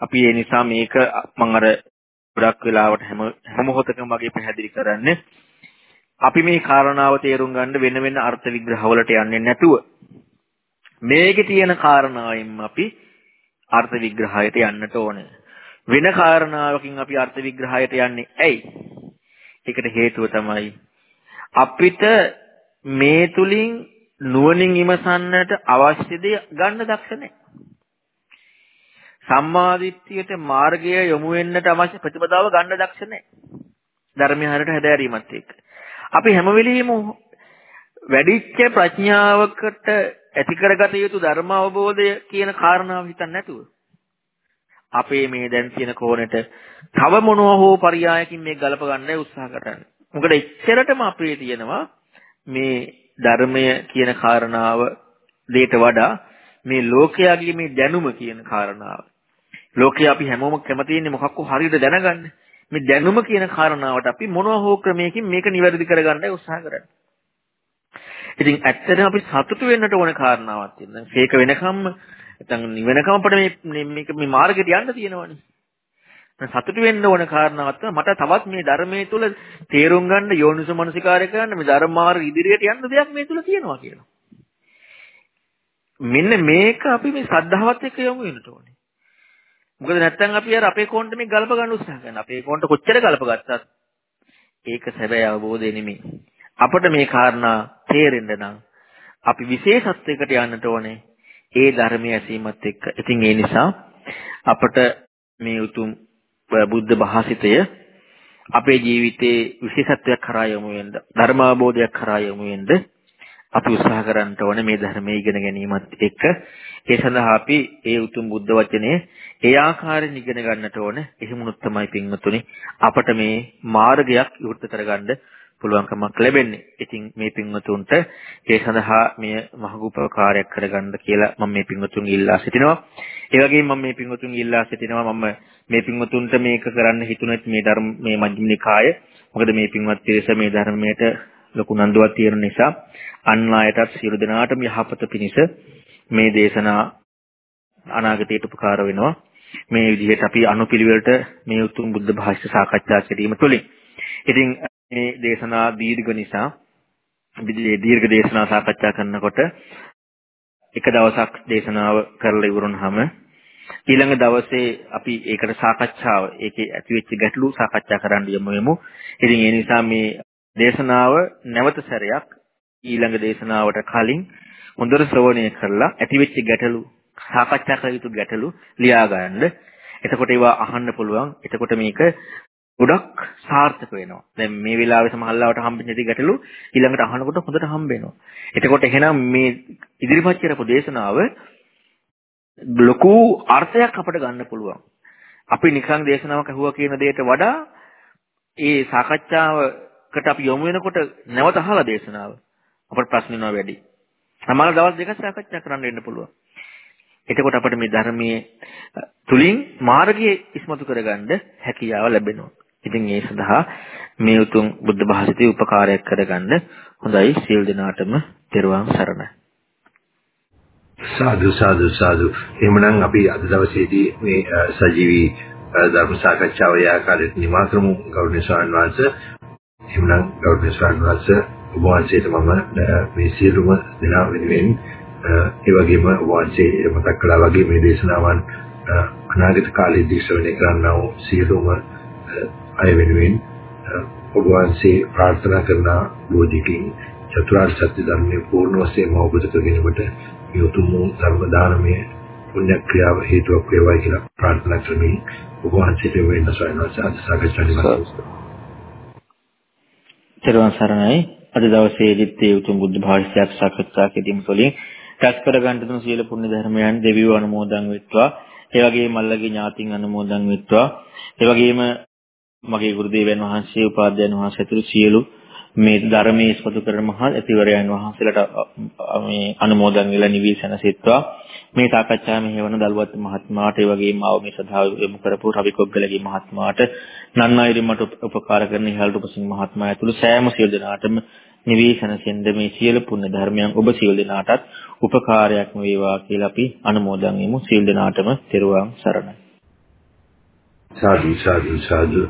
අපි ඒ නිසා මේක මම අර ගොඩක් වෙලාවට හැම හැම මොහොතකම වගේ පැහැදිලි කරන්නේ අපි මේ කාරණාව තේරුම් ගන්න වෙන වෙන අර්ථ විග්‍රහ වලට යන්නේ නැතුව මේකේ තියෙන කාරණාවෙන් අපි අර්ථ විග්‍රහයට යන්නට ඕනේ. වෙන කාරණාවකින් අපි අර්ථ විග්‍රහයට යන්නේ ඇයි? ඒකට හේතුව තමයි අපිට මේ තුලින් නුවණින් විමසන්නට අවශ්‍ය දේ ගන්න දක්ෂ නැහැ. සම්මාදිට්ඨියට මාර්ගය යොමු වෙන්නට අවශ්‍ය ප්‍රතිපදාව ගන්න දක්ෂ නැහැ. ධර්මය හරියට හැදෑරීමත් එක්ක. අපි හැම වෙලෙම වැඩිච්ච ප්‍රඥාවකට ඇති කරගත යුතු ධර්ම අවබෝධය කියන කාරණාව හිතන්නේ නැතුව අපේ මේ දැන් තියෙන කෝණයට තව මොනවා හෝ පරයයකින් මේක ගලප ගන්නයි උත්සාහ කරන්නේ. මොකද එච්චරටම අපේ තියෙනවා මේ ධර්මය කියන කාරණාව දෙයට වඩා මේ ලෝකයාගේ මේ දැනුම කියන කාරණාව. ලෝකයා අපි හැමෝම කැමති ඉන්නේ මොකක්ද හරියට දැනගන්න. මේ දැනුම කියන කාරණාවට අපි මොනවා හෝ ක්‍රමයකින් මේක නිවැරදි කරගන්නයි උත්සාහ කරන්නේ. ඉතින් ඇත්තටම අපි සතුටු වෙන්නට ඕන කාරණාවක් තියෙනවා. ඒක වෙනකම්ම නැත්නම් නිවෙනකම් අපිට මේ මේක මේ මාර්ගයට යන්න තියෙනවනේ. සතුටු වෙන්න ඕන කාරණාවක් තමයි මට තවත් මේ ධර්මයේ තුල තේරුම් ගන්න යෝනිසෝ මනසිකාරය කරන්න මේ ධර්ම මාර්ග ඉදිරියට යන්න දෙයක් මේ තුල තියෙනවා කියලා. මෙන්න මේක අපි මේ සද්ධාවත් එක්ක යමු වෙනට ඕනේ. මොකද නැත්තම් අපි අර අපේ කෝණ්ඩ මේ ගලප ගන්න උත්සාහ කරනවා. අපේ කෝණ්ඩ කොච්චර ගලප ගත්තත් ඒක සැබෑ අවබෝධය නෙමෙයි. අපිට මේ කාරණා තේරෙන්න නම් අපි විශේෂත්වයකට යන්නට ඕනේ. ඒ ධර්මයේ ඇසීමත් එක්ක. ඉතින් ඒ නිසා අපට මේ උතුම් බුද්ධ භාසිතය අපේ ජීවිතේ විශේෂත්වයක් කරා යමු වෙන්න ධර්ම අවබෝධයක් කරා යමු වෙන්න අපි උත්සාහ කරන්න ඕනේ මේ ධර්මයේ ඉගෙන ගැනීමත් එක්ක. ඒ සඳහා අපි ඒ උතුම් බුද්ධ වචනේ ඒ ආකාරයෙන් ඉගෙන ගන්නට ඕනේ. එහෙමුණොත් තමයි පින්වතුනි අපට මේ මාර්ගයක් විවෘත කරගන්න පුළුවන්කමක් ලැබෙන්නේ. ඉතින් මේ පින්වතුන්ට ඒ සඳහා මේ මහගුපකාරයක් කරගන්න කියලා මම මේ පින්වතුන් ඉල්ලා සිටිනවා. ඒ වගේම මම මේ පින්වතුන් ඉල්ලා සිටිනවා මම මේ පින්වතුන්ට මේක කරන්න හිතුනෙත් මේ ධර්ම මේ මජ්ක්‍ධිම නිකාය. මොකද මේ පින්වත් පිරිස මේ ධර්මයට ලොකු නන්දුවක් තියෙන නිසා අන් අයටත් සියලු දෙනාටම යහපත පිණිස මේ දේශනා අනාගතයට උපකාර වෙනවා. මේ විදිහට අපි අනුපිළිවෙලට මේ උතුම් බුද්ධ භාෂිත සාකච්ඡා කිරීම තුළින් ඉතින් මේ දේශනා දීර්ඝ නිසා දීර්ඝ දේශනා සාකච්ඡා කරනකොට එක දවසක් දේශනාව කරලා ඉවරුනහම ඊළඟ දවසේ අපි ඒකට සාකච්ඡාව ඒකේ ඇතිවෙච්ච ගැටලු සාකච්ඡා කරන්න යමු වෙමු. ඉතින් ඒ නිසා මේ දේශනාව නැවත සැරයක් ඊළඟ දේශනාවට කලින් හොඳට ශ්‍රවණය කරලා ඇතිවෙච්ච ගැටලු සාකච්ඡා කළ යුතු ගැටලු ලියා ගන්න. එතකොට ඒවා අහන්න පුළුවන්. එතකොට මේක ගොඩක් සාර්ථක වෙනවා. දැන් මේ වෙලාවේ සමහරවට හම්බෙන්නේ නැති ගැටලු ඊළඟට අහනකොට හොඳට හම්බ වෙනවා. එතකොට එහෙනම් මේ ඉදිරිපත් කරපු දේශනාව ලොකු අර්ථයක් අපිට ගන්න පුළුවන්. අපි නිකන් දේශනාවක් අහුවා කියන දෙයට වඩා ඒ සාකච්ඡාවකට අපි යොමු වෙනකොට නැවත අහලා දේශනාව අපට ප්‍රශ්න වෙනවා වැඩි. සමහර දවස් දෙකක් සාකච්ඡා කරන්න වෙන්න පුළුවන්. එතකොට අපිට මේ ධර්මයේ තුලින් මාර්ගය ඉස්මතු කරගන්න හැකියාව ලැබෙනවා. ඉතින් ඒ සඳහා මේ උතුම් බුද්ධ භාෂිතේ උපකාරයක් කරගන්න හොඳයි සියලු දෙනාටම තෙරුවන් සරණයි. සාදු සාදු සාදු. එහෙමනම් අපි අද දවසේදී මේ සජීවී ධර්ම සාකච්ඡාව යාකාරයට නිමා කරමු ගෞරවනීය ස්වාමීන් වහන්සේ. එහෙමනම් ගෞරවනීය ස්වාමීන් වහන්සේ ඔබ වහන්සේට මම මේ සියලුම දෙනා වෙනුවෙන් ඒ වගේම වහන්සේ මතක් කළා වගේ මේ දේශනාවන් අනාගත කාලයේදී ශ්‍රවණය කරන්නා වූ සියලුම අය වෙනුවෙන් ඔබ වහන්සේ ප්‍රාර්ථනා කරන බෝධිකින් චතුරාර්ය සත්‍ය ධර්මයේ පූර්ණ වශයෙන්ම අවබෝධ කරගැනීමට මේ උතුම් ධර්ම දානමය පුණ්‍ය ක්‍රියාව හේතුවක් වේවායි කියලා ප්‍රාර්ථනා කරමින් ඔබ වහන්සේට වෙන්න සොයනවා සාකච්ඡා නිමා කරනවා. සරණයි අද දවසේදීත් මේ උතුම් බුද්ධ භාෂිතයක් සාකච්ඡා කිරීම තුළින් රැස් කර ගන්න තුන සීල පුණ්‍ය ධර්මයන් දෙවියෝ අනුමෝදන් වෙත්වා. ඒ වගේම මල්ලගේ ඥාතින් අනුමෝදන් වෙත්වා. ඒ වගේම මගේ ගුරු දේවයන් වහන්සේ උපාධ්‍යයන් වහන්සේ ඇතුළු සියලු මේ ධර්මයේ ඉස්මතු කරන මහා ඇතිවරයන් වහන්සේලාට මේ අනුමෝදන් වෙලා නිවිසනසෙත්වා මේ සාකච්ඡාව මෙහෙවන දල්වත් මහත්මයාට ඒ වගේම ආව මේ සදා යොමු කරපු රවි කොග්ගලගේ මහත්මයාට නන්නායිරි මට උපකාර කරන ඉහළ රූපසිංහ මහත්මයා ඇතුළු සෑම සියලු දෙනාටම නිවිසනසෙන්ද මේ සියලු පුණ්‍ය ධර්මයන් ඔබ සියලු දෙනාටත් උපකාරයක්ම වේවා කියලා අපි අනුමෝදන් වෙමු. සියලු දෙනාටම තෙරුවන් සරණයි. සාදු සාදු සාදු